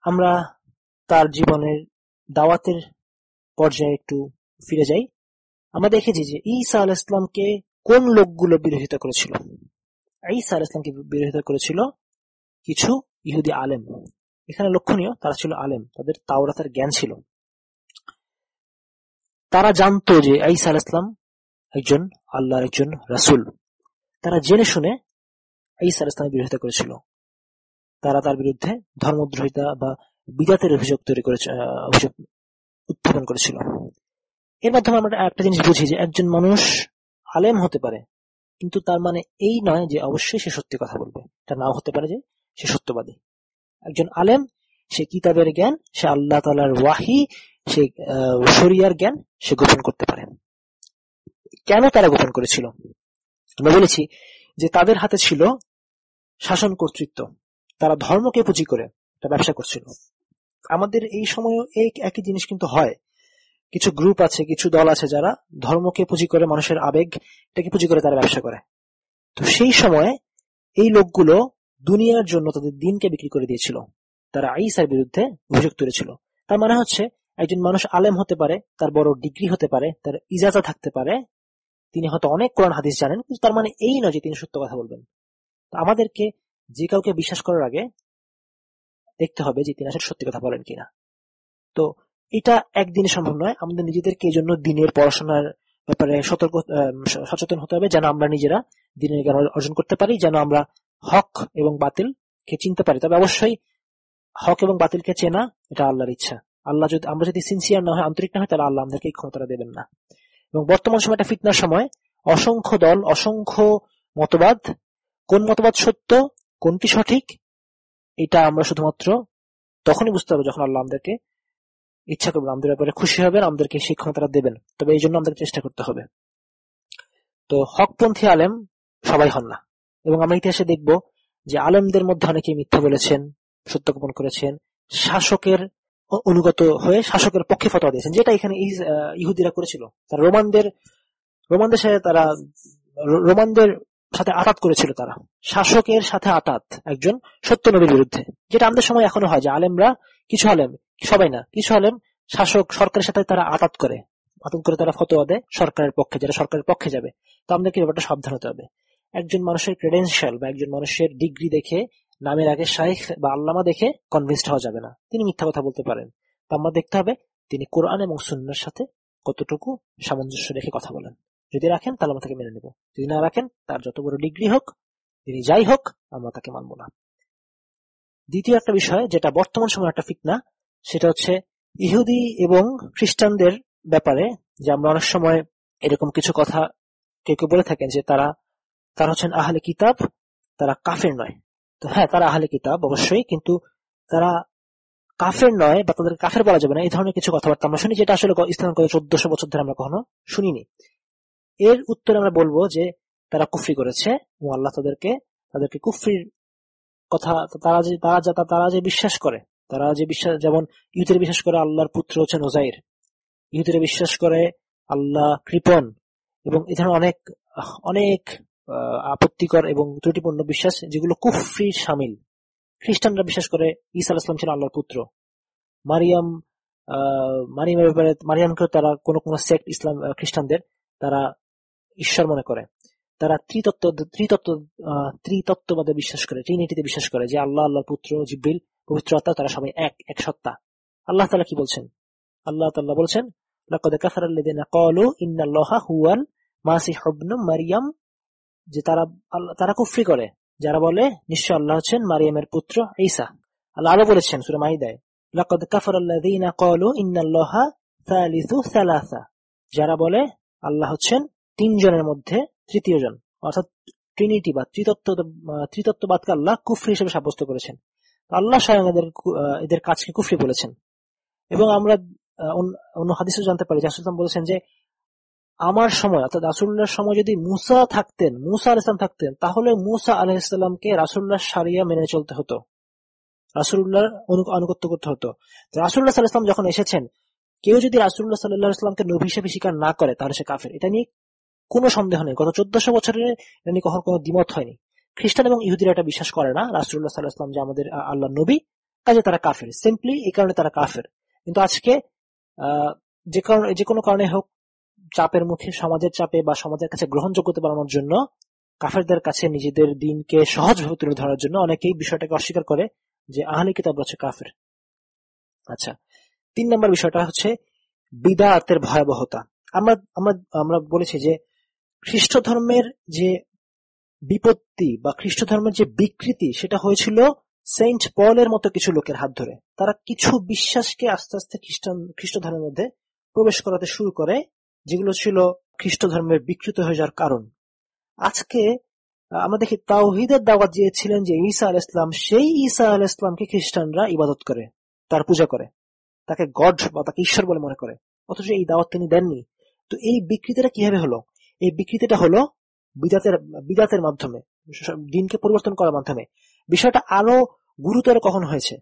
আমরা তার জীবনের দাওয়াতের পর্যায়ে একটু ফিরে যাই। আমরা দেখেছি যে ঈসা আল ইসলামকে কোন লোকগুলো বিরোধিতা করেছিল? ঈসা আল ইসলামকে বিরোধিতা করেছিল কিছু ইহুদি আলেম। এখানে লক্ষণীয়, তারা ছিল আলেম, তাদের তাওরাতের জ্ঞান ছিল। তারা জানতো যে ঈসা আল ইসলাম একজন আল্লাহর একজন রাসূল। তারা জেনে শুনে ঈসা আল ইসলামের বিরোধিতা করেছিল। তারা তার বিরুদ্ধে ধর্মদ্রোহিতা বা বিদাতের অভিযোগ তৈরি করেছে অভিযোগ উত্থাপন করেছিল। এর মাধ্যমে আমরা একটা জিনিস বুঝি যে একজন মানুষ আলেম হতে পারে কিন্তু তার মানে এই নয় যে অবশ্যই সে সত্যি কথা বলবে। এটা নাও হতে পারে যে সে সত্যবাদী। একজন আলেম, সে কিতাবের জ্ঞান, সে আল্লাহ তালার ওয়াহি, সে শরিয়ার জ্ঞান, সে গোপন করতে পারে। কেন তারা গোপন করেছিল? আমরা বলেছি যে তাদের হাতে ছিল শাসন কর্তৃত্ব। তারা ধর্মকে পুঁজি করে ব্যবসা করছিল। আমাদের এই সময় এই একই জিনিস কিন্তু হয়। কিছু গ্রুপ আছে, কিছু দল আছে যারা ধর্মকে পুঁজি করে মানুষের আবেগ এটাকে পুঁজি করে তারা ব্যবসা করে। তো সেই সময় এই লোকগুলো দুনিয়ার জন্য তাদের দিনকে বিক্রি করে দিয়েছিল। তারা আইসার বিরুদ্ধে অভিযোগ তুলেছিল। তার মানে হচ্ছে, একজন মানুষ আলেম হতে পারে, তার বড় ডিগ্রি হতে পারে, তার ইজাজা থাকতে পারে, তিনি হয়তো অনেক কোরআন হাদিস জানেন, কিন্তু তার মানে এই নয় যে তিনি সত্য কথা বলবেন। আমাদেরকে যে কাউকে বিশ্বাস করার আগে দেখতে হবে যে তিনি আসলে সত্যি কথা বলেন কিনা। তো এটা একদিনে সম্ভব নয়। আমাদের নিজেদেরকে এই জন্য দিনের পড়াশোনার ব্যাপারে সতর্ক সচেতন হতে হবে, যেন আমরা নিজেরা দিনের জ্ঞান অর্জন করতে পারি, যেন আমরা হক এবং বাতিলকে চিনতে পারি। তবে অবশ্যই হক এবং বাতিলকে চেনা, এটা আল্লাহর ইচ্ছা। আল্লাহ যদি, আমরা যদি সিনসিয়ার না হয় আন্তরিক না হয় তাহলে আল্লাহ আমাদেরকে এই ক্ষমতাটা দেবেন না। এবং বর্তমান সময় একটা ফিতনার সময়, অসংখ্য দল, অসংখ্য মতবাদ, কোন মতবাদ সত্য, কোনটি সঠিক, এটা আমরা শুধুমাত্র তখনই বুঝতে পারব যখন আল্লাহ আমাদেরকে ইচ্ছা করবেন, আমাদের ব্যাপারে খুশি হবেন, আমাদেরকে শিক্ষণ তারা দেবেন। তবে এই জন্য আমাদের চেষ্টা করতে হবে। তো হকপন্থী আলেম সবাই হন না। এবং আমরা ইতিহাসে দেখব যে আলেমদের মধ্যে অনেকে মিথ্যা বলেছেন, সত্য গোপন করেছেন, শাসকের অনুগত হয়ে শাসকের পক্ষে ফতোয়া দিয়েছেন, যেটা এখানে ইহুদিরা করেছিল। তারা রোমানদের রোমানদের সাথে তারা রোমানদের সাথে আতাত করেছিল তারা। শাসকের সাথে আতাত একজন সত্য নবীর বিরুদ্ধে। যেটা আমাদের সময় এখনও হয় যে আলেমরা কিছু আলেম সবাই না, কিছু আলেম শাসক সরকারের সাথে তারা আতাত করে আতাত করে তারা ফতোয়া দেয় সরকারের পক্ষে যারা সরকারের পক্ষে যাবে। তো আমাদেরকে ব্যাপারটা সাবধান হতে হবে। একজন মানুষের ক্রেডেন্সিয়াল বা একজন মানুষের ডিগ্রি দেখে, নামের আগে শাইখ বা আল্লামা দেখে কনভিন্সড হওয়া যাবে না। তিনি মিথ্যা কথা বলতে পারেন। তো আমরা দেখতে হবে, তিনি কোরআন এবং সুন্নার সাথে কতটুকু সামঞ্জস্য রেখে কথা বলেন। যদি রাখেন, তাহলে আমরা তাকে মেনে নেব। যদি না রাখেন, তার যত বড় ডিগ্রি হোক, তিনি যাই হোক, আমরা তাকে মানব না। দ্বিতীয় একটা বিষয় যেটা বর্তমান সময় একটা ফিতনা, সেটা হচ্ছে ইহুদি এবং খ্রিস্টানদের ব্যাপারে যে আমরা অনেক সময় এরকম কিছু কথা কেউ কেউ বলে থাকেন যে তারা তারা হচ্ছেন আহলে কিতাব, তারা কাফের নয়। তো হ্যাঁ তারা আহলে কিতাব, অবশ্যই, কিন্তু তারা কাফের নয় বা তাদের কাফের বলা যাবে না, এই ধরনের কিছু কথাবার্তা আমরা শুনি, যেটা আসলে ইসলাম করে চোদ্দশো বছর ধরে আমরা কখনো শুনিনি। এর উত্তরে আমরা বলব যে তারা কুফরি করেছে এবং আল্লাহ তাদেরকে তাদেরকে কুফরির কথা, তারা যে, তারা যা, তারা যে বিশ্বাস করে, তারা যে বিশ্বাস, যেমন ইহুদিরা বিশ্বাস করে আল্লাহর পুত্র হচ্ছেন ওজাইর ইহুদিরা বিশ্বাস করে আল্লাহ কৃপন এবং ধরনের অনেক অনেক আপত্তিকর এবং ত্রুটিপূর্ণ বিশ্বাস যেগুলো কুফরি সামিল। খ্রিস্টানরা বিশ্বাস করে ঈসা আলাইহিস সালাম ছিল আল্লাহর পুত্র। মারিয়াম মারিয়ামের ব্যাপারে মারিয়ামকে তারা কোন কোন সেক্ট ইসলাম খ্রিস্টানদের তারা ঈশ্বর মনে করে। তারা ত্রিতত্ত্ব ত্রিতত্ত্ব ত্রিতত্ত্ববাদে বিশ্বাস করে ট্রিনিটিতে বিশ্বাস করে যে আল্লাহ, আল্লাহর পুত্র জিব্রিল, পবিত্র তারা সবাই এক এক সত্তা। আল্লাহ তালা কি বলছেন? আল্লাহ তাল্লাহ বলছেন ক্বালু ইন্নাল্লাহা হুয়াল মাসিহ যে তারা, আল্লাহ- তারা কুফরি করে। যারা বলে, নিশ্চয় আল্লাহ হচ্ছেন মারিয়ামের পুত্র ঈসা। আল্লাহ আরও বলেছেন সূরা মাইদায় লাকাদ কাফারা আল্লাযিনা ক্বালু ইন্নাল্লাহা সালিসু সালাসা। যারা বলে, আল্লাহ হচ্ছেন তিনজনের মধ্যে তৃতীয় জন অর্থাৎ ট্রিনিটি বা ত্রিতত্ত্ব আহ, ত্রিতত্ত্ববাদকে আল্লাহ কুফরি হিসেবে সাব্যস্ত করেছেন। আল্লাহ স্বয়ং এদের এদের কাজকে কুফরি বলেছেন। এবং আমরা অন্য- হাদিসও জানতে পারি জাসুলাম বলেছেন যে আমার সময় অর্থাৎ রাসুল্লাহর সময় যদি মুসা থাকতেন মুসা আল ইসলাম থাকতেন তাহলে মুসা আলাহ ইসলামকে রাসুল্লাহ সারিয়া মেনে চলতে হতো। রাসুল্লাহর অনু- আনুগত্য করতে হতো। রাসুল্লাহ সাল্লাহ ইসলাম যখন এসেছেন কেউ যদি রাসুল্লাহ সাল্লাহ ইসলামকে নবী হিসেবে স্বীকার না করে তাহলে সে কাফের। এটা নিয়ে কোনো সন্দেহ নেই। গত চোদ্দশো বছরে এটা নিয়ে কখনো কোনো দ্বিমত হয়নি। খ্রিস্টান এবং ইহুদিরা এটা বিশ্বাস করে না। রাসুল্লাহ সাল্লাহ ইসলাম যে আমাদের আল্লাহ নবী, কাজে তারা কাফের। সিম্পলি এই কারণে তারা কাফের। কিন্তু আজকে যে কারণে, যে কোনো কারণে হোক, চাপের মুখে, সমাজের চাপে বা সমাজের কাছে গ্রহণযোগ্যতা বাড়ানোর জন্য কাফেরদের কাছে নিজেদের দিনকে সহজভাবে তুলে ধরার জন্য অনেকেই বিষয়টাকে অস্বীকার করে যে আহলে কিতাব হচ্ছে কাফের। আচ্ছা তিন নম্বর বিষয়টা হচ্ছে বিদাতের ভয়াবহতা। আমরা আমরা আমরা বলেছি যে খ্রিস্ট ধর্মের যে বিপত্তি বা খ্রিস্ট ধর্মের যে বিকৃতি, সেটা হয়েছিল সেন্ট পলের মতো কিছু লোকের হাত ধরে। তারা কিছু বিশ্বাসকে আস্তে আস্তে খ্রিস্টান খ্রিস্ট ধর্মের মধ্যে প্রবেশ করাতে শুরু করে, যেগুলো ছিল খ্রিস্ট ধর্মের বিকৃত হয়ে যাওয়ার কারণ। আজকে আমরা দেখি তাওহিদের দাওয়াত দিয়েছিলেন যে ঈসা আল ইসলাম সেই ঈসা আল ইসলামকে খ্রিস্টানরা ইবাদত করে, তার পূজা করে। তাকে গড বা তাকে ঈশ্বর বলে মনে করে, অথচ এই দাওয়াত তিনি দেননি। তো এই বিকৃতিটা কীভাবে হলো? এই বিকৃতিটা হলো বিদাতের বিদাতের মাধ্যমে দিনকে পরিবর্তন করার মাধ্যমে। বিষয়টা আরও গুরুতর কখন হয়েছে?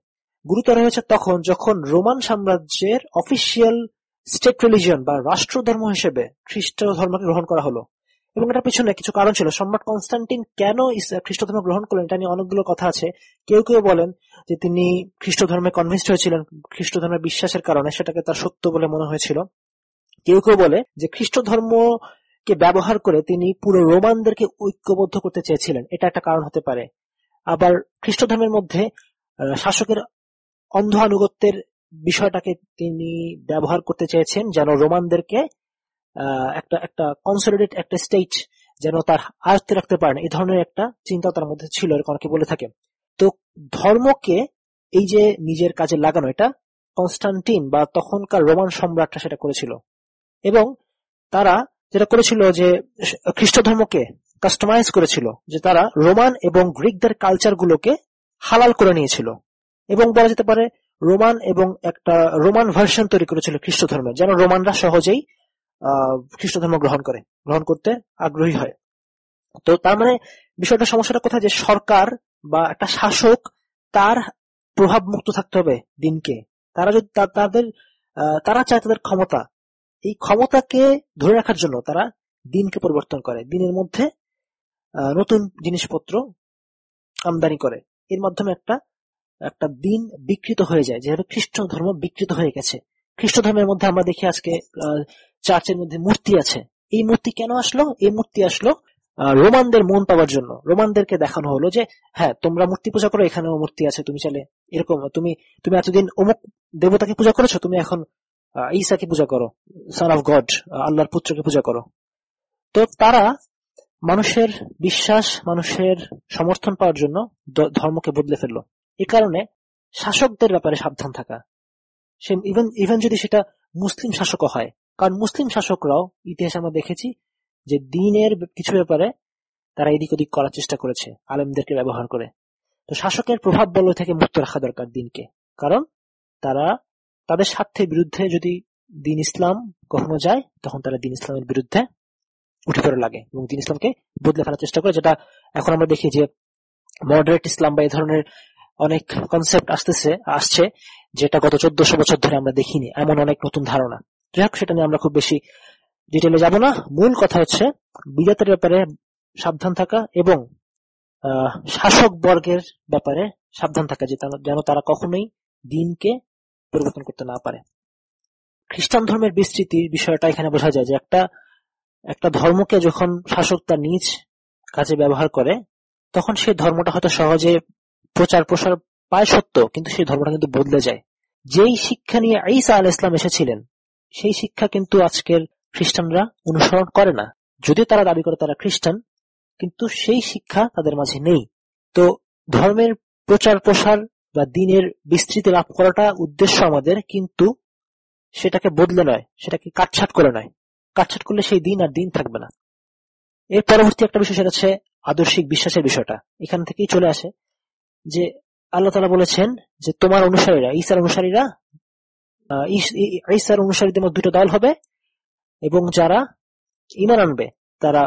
গুরুতর হয়েছে তখন যখন রোমান সাম্রাজ্যের অফিসিয়াল স্টেট রিলিজিয়ন বা রাষ্ট্র ধর্ম হিসেবে খ্রিস্ট ধর্মকে গ্রহণ করা হলো। এবং এটার পিছনে কিছু কারণ ছিল। সম্রাট কনস্টান্টিন কেন খ্রিস্ট ধর্ম গ্রহণ করলেন এটা নিয়ে অনেকগুলো কথা আছে। কেউ কেউ বলেন যে তিনি খ্রিস্ট ধর্মে কনভিন্সড হয়েছিলেন খ্রিস্ট ধর্মের বিশ্বাসের কারণে, সেটাকে তার সত্য বলে মনে হয়েছিল। কেউ কেউ বলে যে খ্রিস্ট ধর্মকে ব্যবহার করে তিনি পুরো রোমানদেরকে ঐক্যবদ্ধ করতে চেয়েছিলেন। এটা একটা কারণ হতে পারে। আবার খ্রিস্ট ধর্মের মধ্যে শাসকের অন্ধ আনুগত্যের বিষয়টাকে তিনি ব্যবহার করতে চেয়েছেন, যেন রোমানদেরকে একটা একটা কনসলিডেট একটা স্টেট যেন তার আয়ত্তে রাখতে পারেন। এই ধরনের একটা চিন্তা তার মধ্যে ছিল, এরকম অনেকে বলে থাকে। তো ধর্মকে এই যে নিজের কাজে লাগানো, এটা কনস্টান্টিন বা তখনকার রোমান সম্রাটরা সেটা করেছিল। এবং তারা যেটা করেছিল যে খ্রিস্ট ধর্মকে কাস্টমাইজ করেছিল, যে তারা রোমান এবং গ্রিকদের কালচার গুলোকে হালাল করে নিয়েছিল। এবং বলা যেতে পারে রোমান এবং একটা রোমান ভার্সন তৈরি করেছিল খ্রিস্ট ধর্মের যেন রোমানরা সহজেই আহ খ্রিস্ট ধর্ম গ্রহণ করে, গ্রহণ করতে আগ্রহী হয়। তো তার মানে বিষয়টা, সমস্যাটা কোথায়? যে সরকার বা একটা শাসক, তার প্রভাব মুক্ত থাকতে হবে দিনকে। তারা যদি তাদের তারা চায় তাদের ক্ষমতা এই ক্ষমতাকে ধরে রাখার জন্য তারা দিনকে পরিবর্তন করে। দিনের মধ্যে নতুন জিনিসপত্র আমদানি করে। এর মাধ্যমে একটা একটা দিন বিকৃত হয়ে যায় যেভাবে খ্রিস্ট ধর্ম বিকৃত হয়ে গেছে। খ্রিস্ট ধর্মের মধ্যে আমরা দেখি আজকে চার্চের মধ্যে মূর্তি আছে। এই মূর্তি কেন আসলো? এই মূর্তি আসলো রোমানদের মন পাওয়ার জন্য। রোমানদেরকে দেখানো হলো যে হ্যাঁ তোমরা মূর্তি পূজা করো, এখানেও মূর্তি আছে, তুমি চাইলে এরকম, তুমি তুমি এতদিন অমুক দেবতাকে পূজা করেছ, তুমি এখন ঈসাকে পূজা করো সন অফ গড আল্লাহর পুত্রকে পূজা করো। তো তারা মানুষের বিশ্বাস, মানুষের সমর্থন পাওয়ার জন্য ধর্মকে বদলে ফেলল। এ কারণে শাসকদের ব্যাপারে সাবধান থাকা। সে ইভেন ইভেন যদি সেটা মুসলিম শাসকও হয়, কারণ মুসলিম শাসকরাও ইতিহাসে আমরা দেখেছি যে দিনের কিছু ব্যাপারে তারা এদিক ওদিক করার চেষ্টা করেছে, আলেমদেরকে ব্যবহার করে। তো শাসকের প্রভাব বল থেকে মুক্ত রাখা দরকার দিনকে, কারণ তারা তাদের স্বার্থের বিরুদ্ধে যদি দিন ইসলাম কখনো যায়, তখন তারা দিন ইসলামের বিরুদ্ধে উঠে পড়ে লাগে এবং দিন ইসলামকে বদলে ফেলার চেষ্টা করে, যেটা এখন আমরা দেখি যে মডারেট ইসলাম বা এই ধরনের অনেক কনসেপ্ট আসতেছে, আসছে, যেটা গত চোদ্দশো বছর ধরে আমরা দেখিনি, এমন অনেক নতুন ধারণা। যাই হোক, সেটা নিয়ে আমরা খুব বেশি ডিটেলে যাব না। মূল কথা হচ্ছে, বিজাতের ব্যাপারে সাবধান থাকা এবং শাসক বর্গের ব্যাপারে সাবধান থাকা, যে যেন তারা কখনোই দিনকে পরিবর্তন করতে না পারে। খ্রিস্টান ধর্মের বিস্তৃতির বিষয়টা এখানে বোঝা যায় যে একটা একটা ধর্মকে যখন শাসক তার নিজ কাজে ব্যবহার করে, তখন সেই ধর্মটা হয়তো সহজে প্রচার প্রসার পায় সত্য, কিন্তু সেই ধর্মটা কিন্তু বদলে যায়। যেই শিক্ষা নিয়ে ঈসা আল ইসলাম এসেছিলেন, সেই শিক্ষা কিন্তু আজকের খ্রিস্টানরা অনুসরণ করে না। যদিও তারা দাবি করে তারা খ্রিস্টান, কিন্তু সেই শিক্ষা তাদের মাঝে নেই। তো ধর্মের প্রচার প্রসার বা দিনের বিস্তৃতি লাভ করাটা উদ্দেশ্য আমাদের, কিন্তু সেটাকে বদলে নয়, সেটাকে কাটছাট করে নয়। কাটছাট করলে সেই দিন আর দিন থাকবে না। এর পরবর্তী একটা বিষয় সেটা হচ্ছে আদর্শিক বিশ্বাসের বিষয়টা। এখান থেকেই চলে আসে যে আল্লাহ তালা বলেছেন যে তোমার অনুসারীরা, ঈসার অনুসারীরা ঈসার অনুসারীদের মধ্যে দুটো দল হবে এবং যারা ইমান আনবে, তারা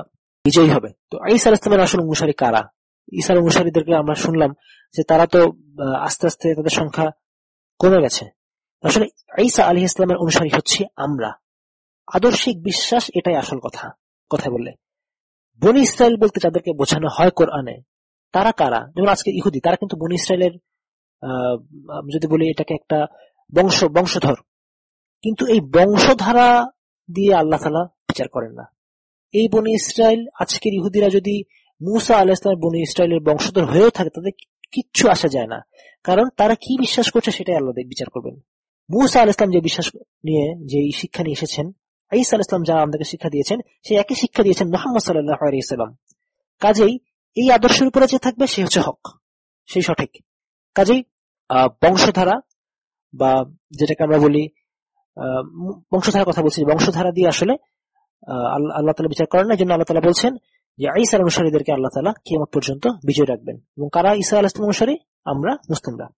বিজয়ী হবে। তো ঈসা ইসলামের আসল অনুসারী কারা? ঈসার অনুসারীদেরকে আমরা শুনলাম যে তারা তো আস্তে আস্তে তাদের সংখ্যা কমে গেছে। আসলে ঈসা আলী ইসলামের অনুসারী হচ্ছে আমরা। আদর্শিক বিশ্বাস এটাই আসল কথা কথা বললে। বনি ইসরায়েল বলতে যাদেরকে বোঝানো হয় কোরআনে, তারা কারা? যেমন আজকে ইহুদি, তারা কিন্তু বনি ইসরায়েলের আমি যদি বলি এটাকে একটা বংশ, বংশধর। কিন্তু এই বংশধারা দিয়ে আল্লাহ তালা বিচার করেন না। এই বনি ইসরায়েল আজকের ইহুদিরা যদি মুসা আল্লাহ ইসলামের বনি ইসরায়েলের বংশধর হয়েও থাকে, তাদের কিচ্ছু আসা যায় না। কারণ তারা কি বিশ্বাস করছে সেটাই আল্লাহ বিচার করবেন। মুসা আল ইসলাম যে বিশ্বাস নিয়ে যে শিক্ষা নিয়ে এসেছেন আইসা আল ইসলাম যা আমাদেরকে শিক্ষা দিয়েছেন সেই একই শিক্ষা দিয়েছেন মোহাম্মদ সাল্লাহ আলাইসাল্লাম কাজেই এই আদর্শের উপরে যে থাকবে, সে হচ্ছে হক। সেই সঠিক। কাজেই বংশধারা বা যেটাকে আমরা বলি বংশধারার কথা বলছি, বংশধারা দিয়ে আসলে আল্লাহ তালা বিচার করেন না, এই জন্য আল্লাহ তালা বলছেন যে ঈসার অনুসারীদেরকে আল্লাহ তালা কিয়ামত পর্যন্ত বিজয় রাখবেন। এবং কারা ঈসা আল ইসলাম অনুসারী? আমরা মুসলিমরা।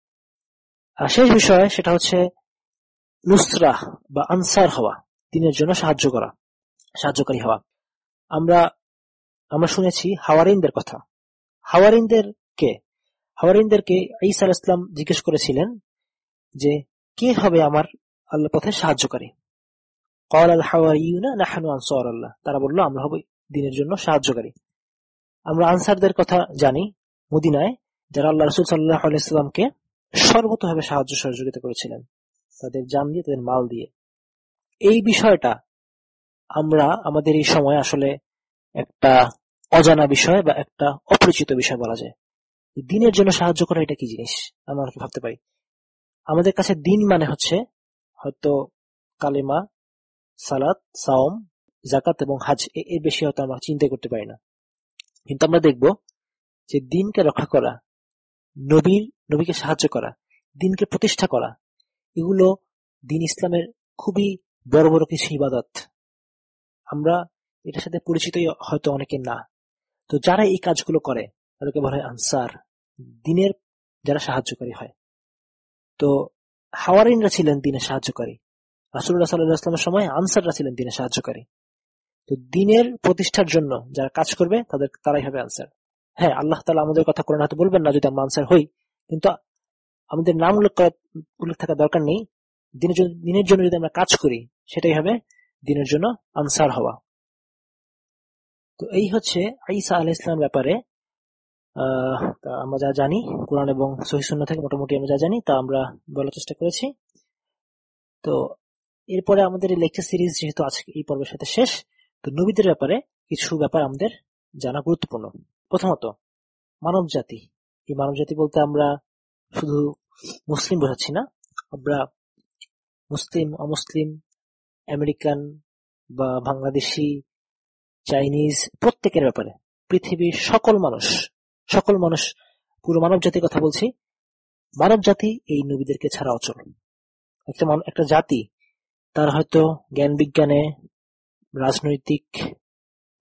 আর শেষ বিষয় সেটা হচ্ছে নুসরা বা আনসার হওয়া, দিনের জন্য সাহায্য করা, সাহায্যকারী হওয়া। আমরা আমরা শুনেছি হাওয়ারিনদের কথা। হাওয়ারিনদের কে? হাওয়ারিনদেরকে ঈসা আল ইসলাম জিজ্ঞেস করেছিলেন যে, কে হবে আমার আল্লাহ পথে সাহায্যকারী? কল আল হাওয়ারিউনা নাহানু আনসার আল্লাহ তারা বলল, আমরা হব দিনের জন্য সাহায্যকারী। আমরা আনসারদের কথা জানি মদিনায়, যারা আল্লাহ রসুল সাল্লাহ আলাইসাল্লামকে সর্বতভাবে সাহায্য সহযোগিতা করেছিলেন। তাদের জান দিয়ে, তাদের মাল দিয়ে। এই বিষয়টা আমরা আমাদের এই সময় আসলে একটা অজানা বিষয় বা একটা অপরিচিত বিষয় বলা যায়। দিনের জন্য সাহায্য করা এটা কি জিনিস? আমরা ভাবতে পারি। আমাদের কাছে দিন মানে হচ্ছে হয়তো কালেমা, সালাত, সাওম জাকাত এবং হাজ এর বেশি হয়তো আমরা চিন্তা করতে পারি না। কিন্তু আমরা দেখব যে দিনকে রক্ষা করা, নবীর, নবীকে সাহায্য করা, দিনকে প্রতিষ্ঠা করা, এগুলো দিন ইসলামের খুবই বড় বড় কিছু ইবাদত। আমরা এটার সাথে পরিচিতই হয়তো অনেকে না। তো যারা এই কাজগুলো করে, তাদেরকে বলা হয় আনসার, দিনের যারা সাহায্যকারী হয়। তো হাওয়ারিনরা ছিলেন দিনে সাহায্যকারী। রাসুল্লাহ সাল্লাহ আসলামের সময় আনসাররা ছিলেন দিনে সাহায্যকারী। তো দিনের প্রতিষ্ঠার জন্য যারা কাজ করবে, তাদের, তারাই হবে আনসার হ্যাঁ আল্লাহ তালা আমাদের কথা কোরআন হয়তো বলবেন না যদি আমরা আনসার হই, কিন্তু আমাদের নাম উল্লেখ করা, উল্লেখ থাকা দরকার নেই। দিনের জন্য দিনের জন্য যদি আমরা কাজ করি, সেটাই হবে দিনের জন্য আনসার হওয়া। তো এই হচ্ছে আইসা আলাহ ইসলাম ব্যাপারে। আহ আমরা যা জানি, কোরআন এবং সহিসুন্না থেকে মোটামুটি আমরা যা জানি, তা আমরা বলার চেষ্টা করেছি। তো এরপরে আমাদের এই লেকচার সিরিজ যেহেতু আজকে, এই পর্বের সাথে শেষ তো নবীদের ব্যাপারে কিছু ব্যাপার আমাদের জানা গুরুত্বপূর্ণ। প্রথমত, মানব জাতি। এই মানব জাতি বলতে আমরা শুধু মুসলিম বোঝাচ্ছি না, আমরা মুসলিম, অমুসলিম, আমেরিকান বা বাংলাদেশি, চাইনিজ, প্রত্যেকের ব্যাপারে। পৃথিবীর সকল মানুষ সকল মানুষ, পুরো মানব জাতির কথা বলছি, মানব জাতি এই নবীদেরকে ছাড়া অচল। একটা একটা জাতি, তার হয়তো জ্ঞান বিজ্ঞানে রাজনৈতিক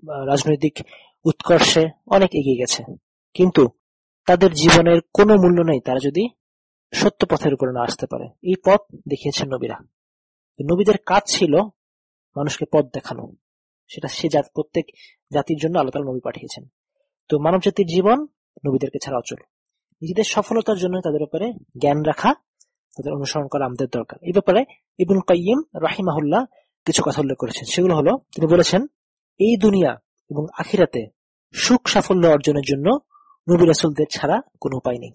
রাজনৈতিক উৎকর্ষে অনেক এগিয়ে গেছে। কিন্তু তাদের জীবনের কোনো মূল্য নেই, তারা যদি সত্য পথের উপরে না আসতে পারে। এই পথ দেখিয়েছেন নবীরা। নবীদের কাজ ছিল মানুষকে পথ দেখানো। সেটা সে জাত, প্রত্যেক জাতির জন্য আল্লাহ নবী পাঠিয়েছেন। তো মানব জাতির জীবন নবীদেরকে ছাড়া অচল। নিজেদের সফলতার জন্য তাদের উপরে জ্ঞান রাখা, তাদের অনুসরণ করা আমাদের দরকার। এই ব্যাপারে ইবুল কাইম রাহিমাহুল্লাহ কিছু কথা উল্লেখ করেছেন। সেগুলো হলো, তিনি বলেছেন, এই দুনিয়া এবং আখিরাতে সুখ সাফল্য অর্জনের জন্য নবী রাসুলদের ছাড়া কোনো উপায় নেই।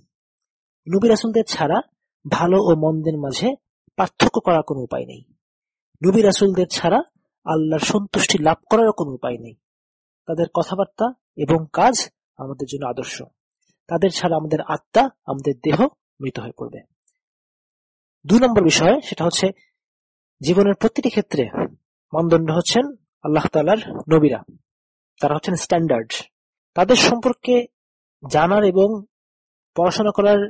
নবী রাসুলদের ছাড়া ভালো ও মন্দের মাঝে পার্থক্য করার কোনো উপায় নেই। নবী রাসুলদের ছাড়া আল্লাহর সন্তুষ্টি লাভ করার কোনো উপায় নেই। তাদের কথাবার্তা এবং কাজ আমাদের জন্য আদর্শ। তাদের ছাড়া আমাদের আত্মা, আমাদের দেহ মৃত হয়ে পড়বে। দুই নম্বর বিষয়, সেটা হচ্ছে, জীবনের প্রতিটি ক্ষেত্রে মানদণ্ড হচ্ছেন আল্লাহ তালার নবীরা। তারা হচ্ছেন স্ট্যান্ডার্ড তাদের সম্পর্কে জানার এবং পড়াশোনা করার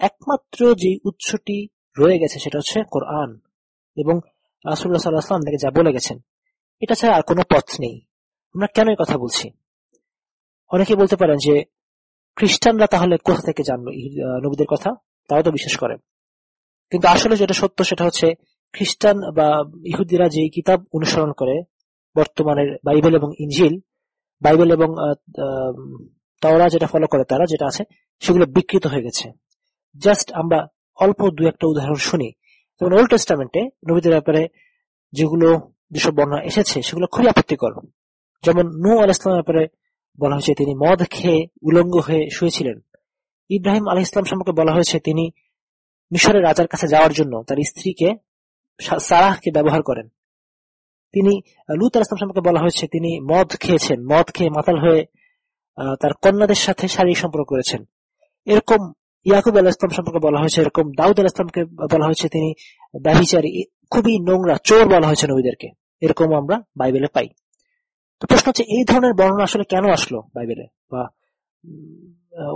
একমাত্র যে উৎসটি রয়ে গেছে সেটা হচ্ছে কোরআন। এবং রাসুল্লাহ সাল্লাহাম থেকে যা বলে গেছেন, এটা ছাড়া আর কোনো পথ নেই। আমরা কেন এই কথা বলছি? অনেকে বলতে পারেন যে, খ্রিস্টানরা তাহলে কোথা থেকে জানলো নবীদের কথা? তাও তো বিশ্বাস করেন কিন্তু আসলে যেটা সত্য সেটা হচ্ছে খ্রিস্টান বা ইহুদিরা যে কিতাব অনুসরণ করে, বর্তমানের বাইবেল এবং ইঞ্জিল, বাইবেল এবং তাওরা যেটা ফলো করে তারা, যেটা আছে, সেগুলো বিকৃত হয়ে গেছে। জাস্ট আমরা অল্প দু একটা উদাহরণ শুনি। যেমন ওল্ড টেস্টামেন্টে নবীদের ব্যাপারে যেগুলো যেসব বর্ণনা এসেছে, সেগুলো খুবই আপত্তিকর। যেমন নু আল ইসলামের ব্যাপারে বলা হয়েছে, তিনি মদ খেয়ে উলঙ্গ হয়ে শুয়েছিলেন। ইব্রাহিম আল ইসলাম সম্পর্কে বলা হয়েছে, তিনি মিশরের রাজার কাছে যাওয়ার জন্য তার স্ত্রীকে সারাহকে ব্যবহার করেন। তিনি লুত আল ইসলাম সম্পর্কে বলা হয়েছে, তিনি মদ খেয়েছেন, মদ খেয়ে মাতাল হয়ে তার কন্যাদের সাথে শারীরিক সম্পর্ক করেছেন। এরকম ইয়াকুব আল ইসলাম সম্পর্কে বলা হয়েছে, এরকম দাউদ আল ইসলামকে বলা হয়েছে, তিনি ব্যভিচারী খুবই নোংরা, চোর বলা হয়েছে নবীদেরকে। এরকম আমরা বাইবেলে পাই। তো প্রশ্ন হচ্ছে, এই ধরনের বর্ণনা আসলে কেন আসলো বাইবেলে? বা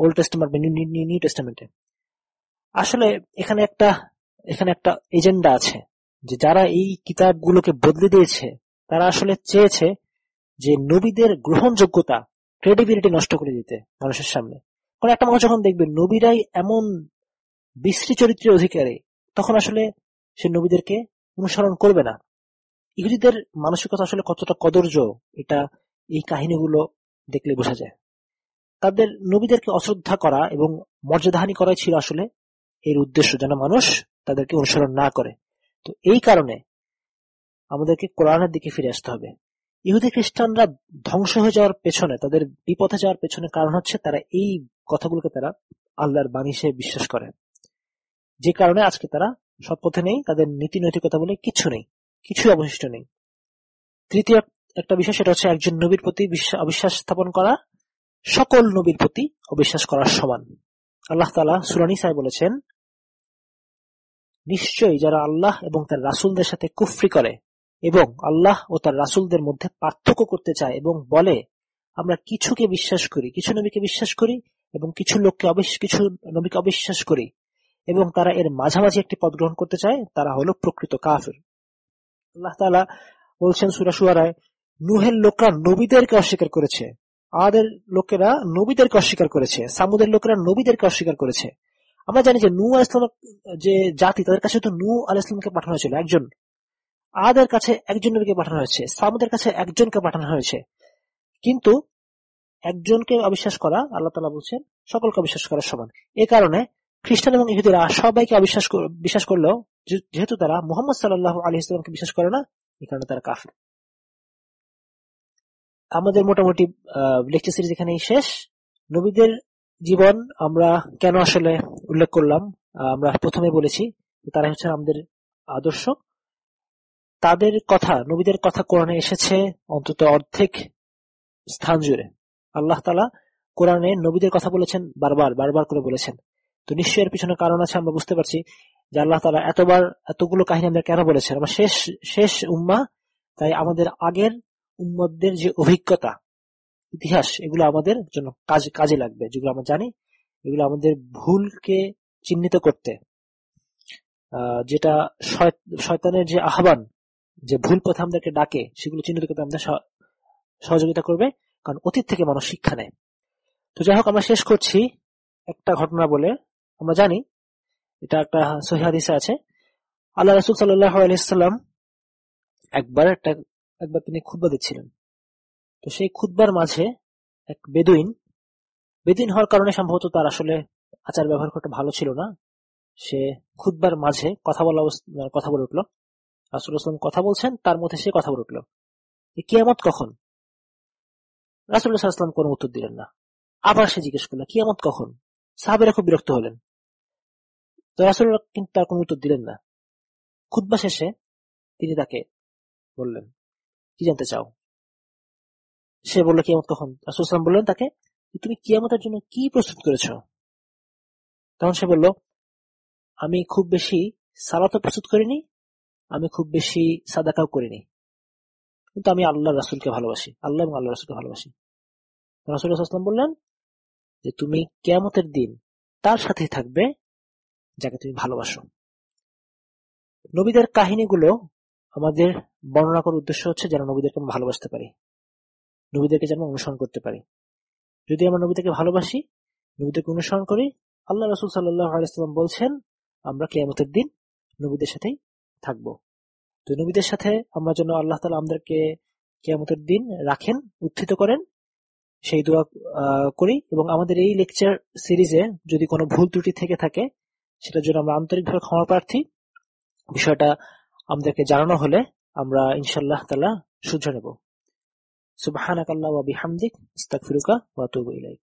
ওল্ড টেস্টমেন্ট নিউ টেস্টমেন্টে? আসলে এখানে একটা এখানে একটা এজেন্ডা আছে। যে যারা এই কিতাবগুলোকে বদলে দিয়েছে, তারা আসলে চেয়েছে যে নবীদের গ্রহণযোগ্যতা ক্রেডিবিলিটি নষ্ট করে দিতে মানুষের সামনে। কারণ একটা মানুষ যখন দেখবে নবীরাই এমন বিশ্রী চরিত্রের অধিকারী, তখন আসলে সে নবীদেরকে অনুসরণ করবে না। ইহুদিদের মানসিকতা আসলে কতটা কদর্য, এটা এই কাহিনীগুলো দেখলে বোঝা যায়। তাদের নবীদেরকে অশ্রদ্ধা করা এবং মর্যাদাহানি করাই ছিল আসলে এর উদ্দেশ্য, যেন মানুষ তাদেরকে অনুসরণ না করে। তো এই কারণে আমাদেরকে কোরআনের দিকে ফিরে আসতে হবে। ইহুদি খ্রিস্টানরা ধ্বংস হয়ে যাওয়ার পেছনে, তাদের বিপথে যাওয়ার পেছনে কারণ হচ্ছে তারা এই কথাগুলোকে তারা আল্লাহর বাণী হিসেবে বিশ্বাস করে। যে কারণে আজকে তারা সৎ পথে নেই, তাদের নীতি নৈতিকতা বলে কিছু নেই কিছুই অবশিষ্ট নেই। তৃতীয় একটা বিষয় সেটা হচ্ছে একজন নবীর প্রতি অবিশ্বাস স্থাপন করা। সকল নবীর প্রতি অবিশ্বাস করার সমান। আল্লাহ তালা সুরানি সাহেব বলেছেন নিশ্চয়ই যারা আল্লাহ এবং তার রাসুলদের সাথে কুফরি করে এবং আল্লাহ ও তার রাসুলদের মধ্যে পার্থক্য করতে চায় এবং বলে, আমরা কিছুকে বিশ্বাস করি, কিছু নবীকে বিশ্বাস করি এবং কিছু লোককে কিছু নবীকে অবিশ্বাস করি এবং তারা এর মাঝামাঝি একটি পদ গ্রহণ করতে চায়, তারা হলো প্রকৃত কাফের। আল্লাহ তালা বলছেন সুরাসুয়ারায় নুহের লোকরা নবীদেরকে অস্বীকার করেছে, আদের লোকেরা নবীদেরকে অস্বীকার করেছে, সামুদের লোকেরা নবীদেরকে অস্বীকার করেছে। আমরা জানি যে নু আল ইসলাম যে জাতি, তাদের কাছে তো নু আল ইসলামকে পাঠানো হয়েছিল একজন। আদের কাছে একজন নবীকে পাঠানো হয়েছে, সামুদের কাছে একজনকে পাঠানো হয়েছে। কিন্তু একজনকে অবিশ্বাস করা, আল্লাহ তালা বলছেন, সকলকে অবিশ্বাস করা সমান। এ কারণে খ্রিস্টান এবং ইহুদিরা সবাইকে অবিশ্বাস বিশ্বাস করলেও যেহেতু তারা মোহাম্মদ সাল্লাহ আলী ইসলামকে বিশ্বাস করে না এই কারণে তারা কাফের। আমাদের মোটামুটি লেকচার সিরিজ এখানেই শেষ। নবীদের জীবন আমরা কেন আসলে উল্লেখ করলাম? আমরা প্রথমে বলেছি তারা হচ্ছে আমাদের আদর্শ। তাদের কথা, নবীদের কথা কোরআনে এসেছে অন্তত অর্ধেক স্থান জুড়ে। আল্লাহ তালা কোরআনে নবীদের কথা বলেছেন বারবার বারবার করে বলেছেন। তো নিশ্চয়ই এর পিছনে কারণ আছে, আমরা বুঝতে পারছি যে আল্লাহ তালা এতবার এতগুলো কাহিনী আমরা কেন বলেছেন? আমরা শেষ শেষ উম্মা, তাই আমাদের আগের উম্মদের যে অভিজ্ঞতা ইতিহাস, এগুলো আমাদের জন্য কাজ, কাজে লাগবে। যেগুলো আমরা জানি, এগুলো আমাদের ভুলকে চিহ্নিত করতে যেটা শয়- শয়তানের যে আহ্বান, যে ভুল পথে আমাদেরকে ডাকে, সেগুলো চিহ্নিত করতে আমাদের সহ- সহযোগিতা করবে, কারণ অতীত থেকে মানুষ শিক্ষা নেয়। তো যাই হোক, আমরা শেষ করছি একটা ঘটনা বলে। আমরা জানি, এটা একটা সহিহ হাদিসে আছে। আল্লাহ রসুল আলাইসাল্লাম একবার একটা, একবার তিনি খুতবা দিচ্ছিলেন। তো সেই খুতবার মাঝে এক বেদুইন বেদিন হওয়ার কারণে সম্ভবত তার আসলে আচার ব্যবহার করতে ভালো ছিল না। সে খুতবার মাঝে কথা বলা কথা বলে উঠল। রাসুল আসলাম কথা বলছেন, তার মধ্যে সে কথা বলে উঠল। কিয়ামত কখন? রাসুল্লাহ আসলাম কোনো উত্তর দিলেন না। আবার সে জিজ্ঞেস করল, কিয়ামত কখন? সাহাবেরা খুব বিরক্ত হলেন। তো রাসুল্লাহ কিন্তু তার কোনো উত্তর দিলেন না। খুতবা শেষে তিনি তাকে বললেন, কি জানতে চাও? সে বলল, কিয়ামত কখন? রাসুল আসলাম বললেন তাকে তুমি কিয়ামতের জন্য কি প্রস্তুত করেছ? তখন সে বলল, আমি খুব বেশি সালাতও প্রস্তুত করিনি, আমি খুব বেশি সাদাকাও করিনি। কিন্তু আমি আল্লাহ রাসুলকে ভালোবাসি, আল্লাহ এবং আল্লাহ রাসুলকে ভালোবাসি। রাসুল আসলাম বললেন, যে তুমি কেয়ামতের দিন তার সাথে থাকবে, যাকে তুমি ভালোবাসো। নবীদের কাহিনীগুলো আমাদের বর্ণনা করার উদ্দেশ্য হচ্ছে যেন নবীদেরকে আমরা ভালোবাসতে পারি। নবীদেরকে যেন অনুসরণ করতে পারি। যদি আমরা নবীদেরকে ভালোবাসি, নবীদেরকে অনুসরণ করি, আল্লাহ রসুল আলাইসাল্লাম বলছেন, আমরা কেয়ামতের দিন নবীদের সাথেই থাকব। তো নবীদের সাথে আমরা যেন আল্লাহ তালা আমাদেরকে কেয়ামতের দিন রাখেন, উত্থিত করেন, সেই দোয়া করি এবং আমাদের এই লেকচার সিরিজে যদি কোনো ভুল ত্রুটি থেকে থাকে, সেটার জন্য আমরা আন্তরিকভাবে ক্ষমা প্রার্থী। বিষয়টা আমাদেরকে জানানো হলে আমরা ইনশাল্লাহ তালা শুধরে নেব। سبحانك الله وبحمدك استغفرك واتوب إليك.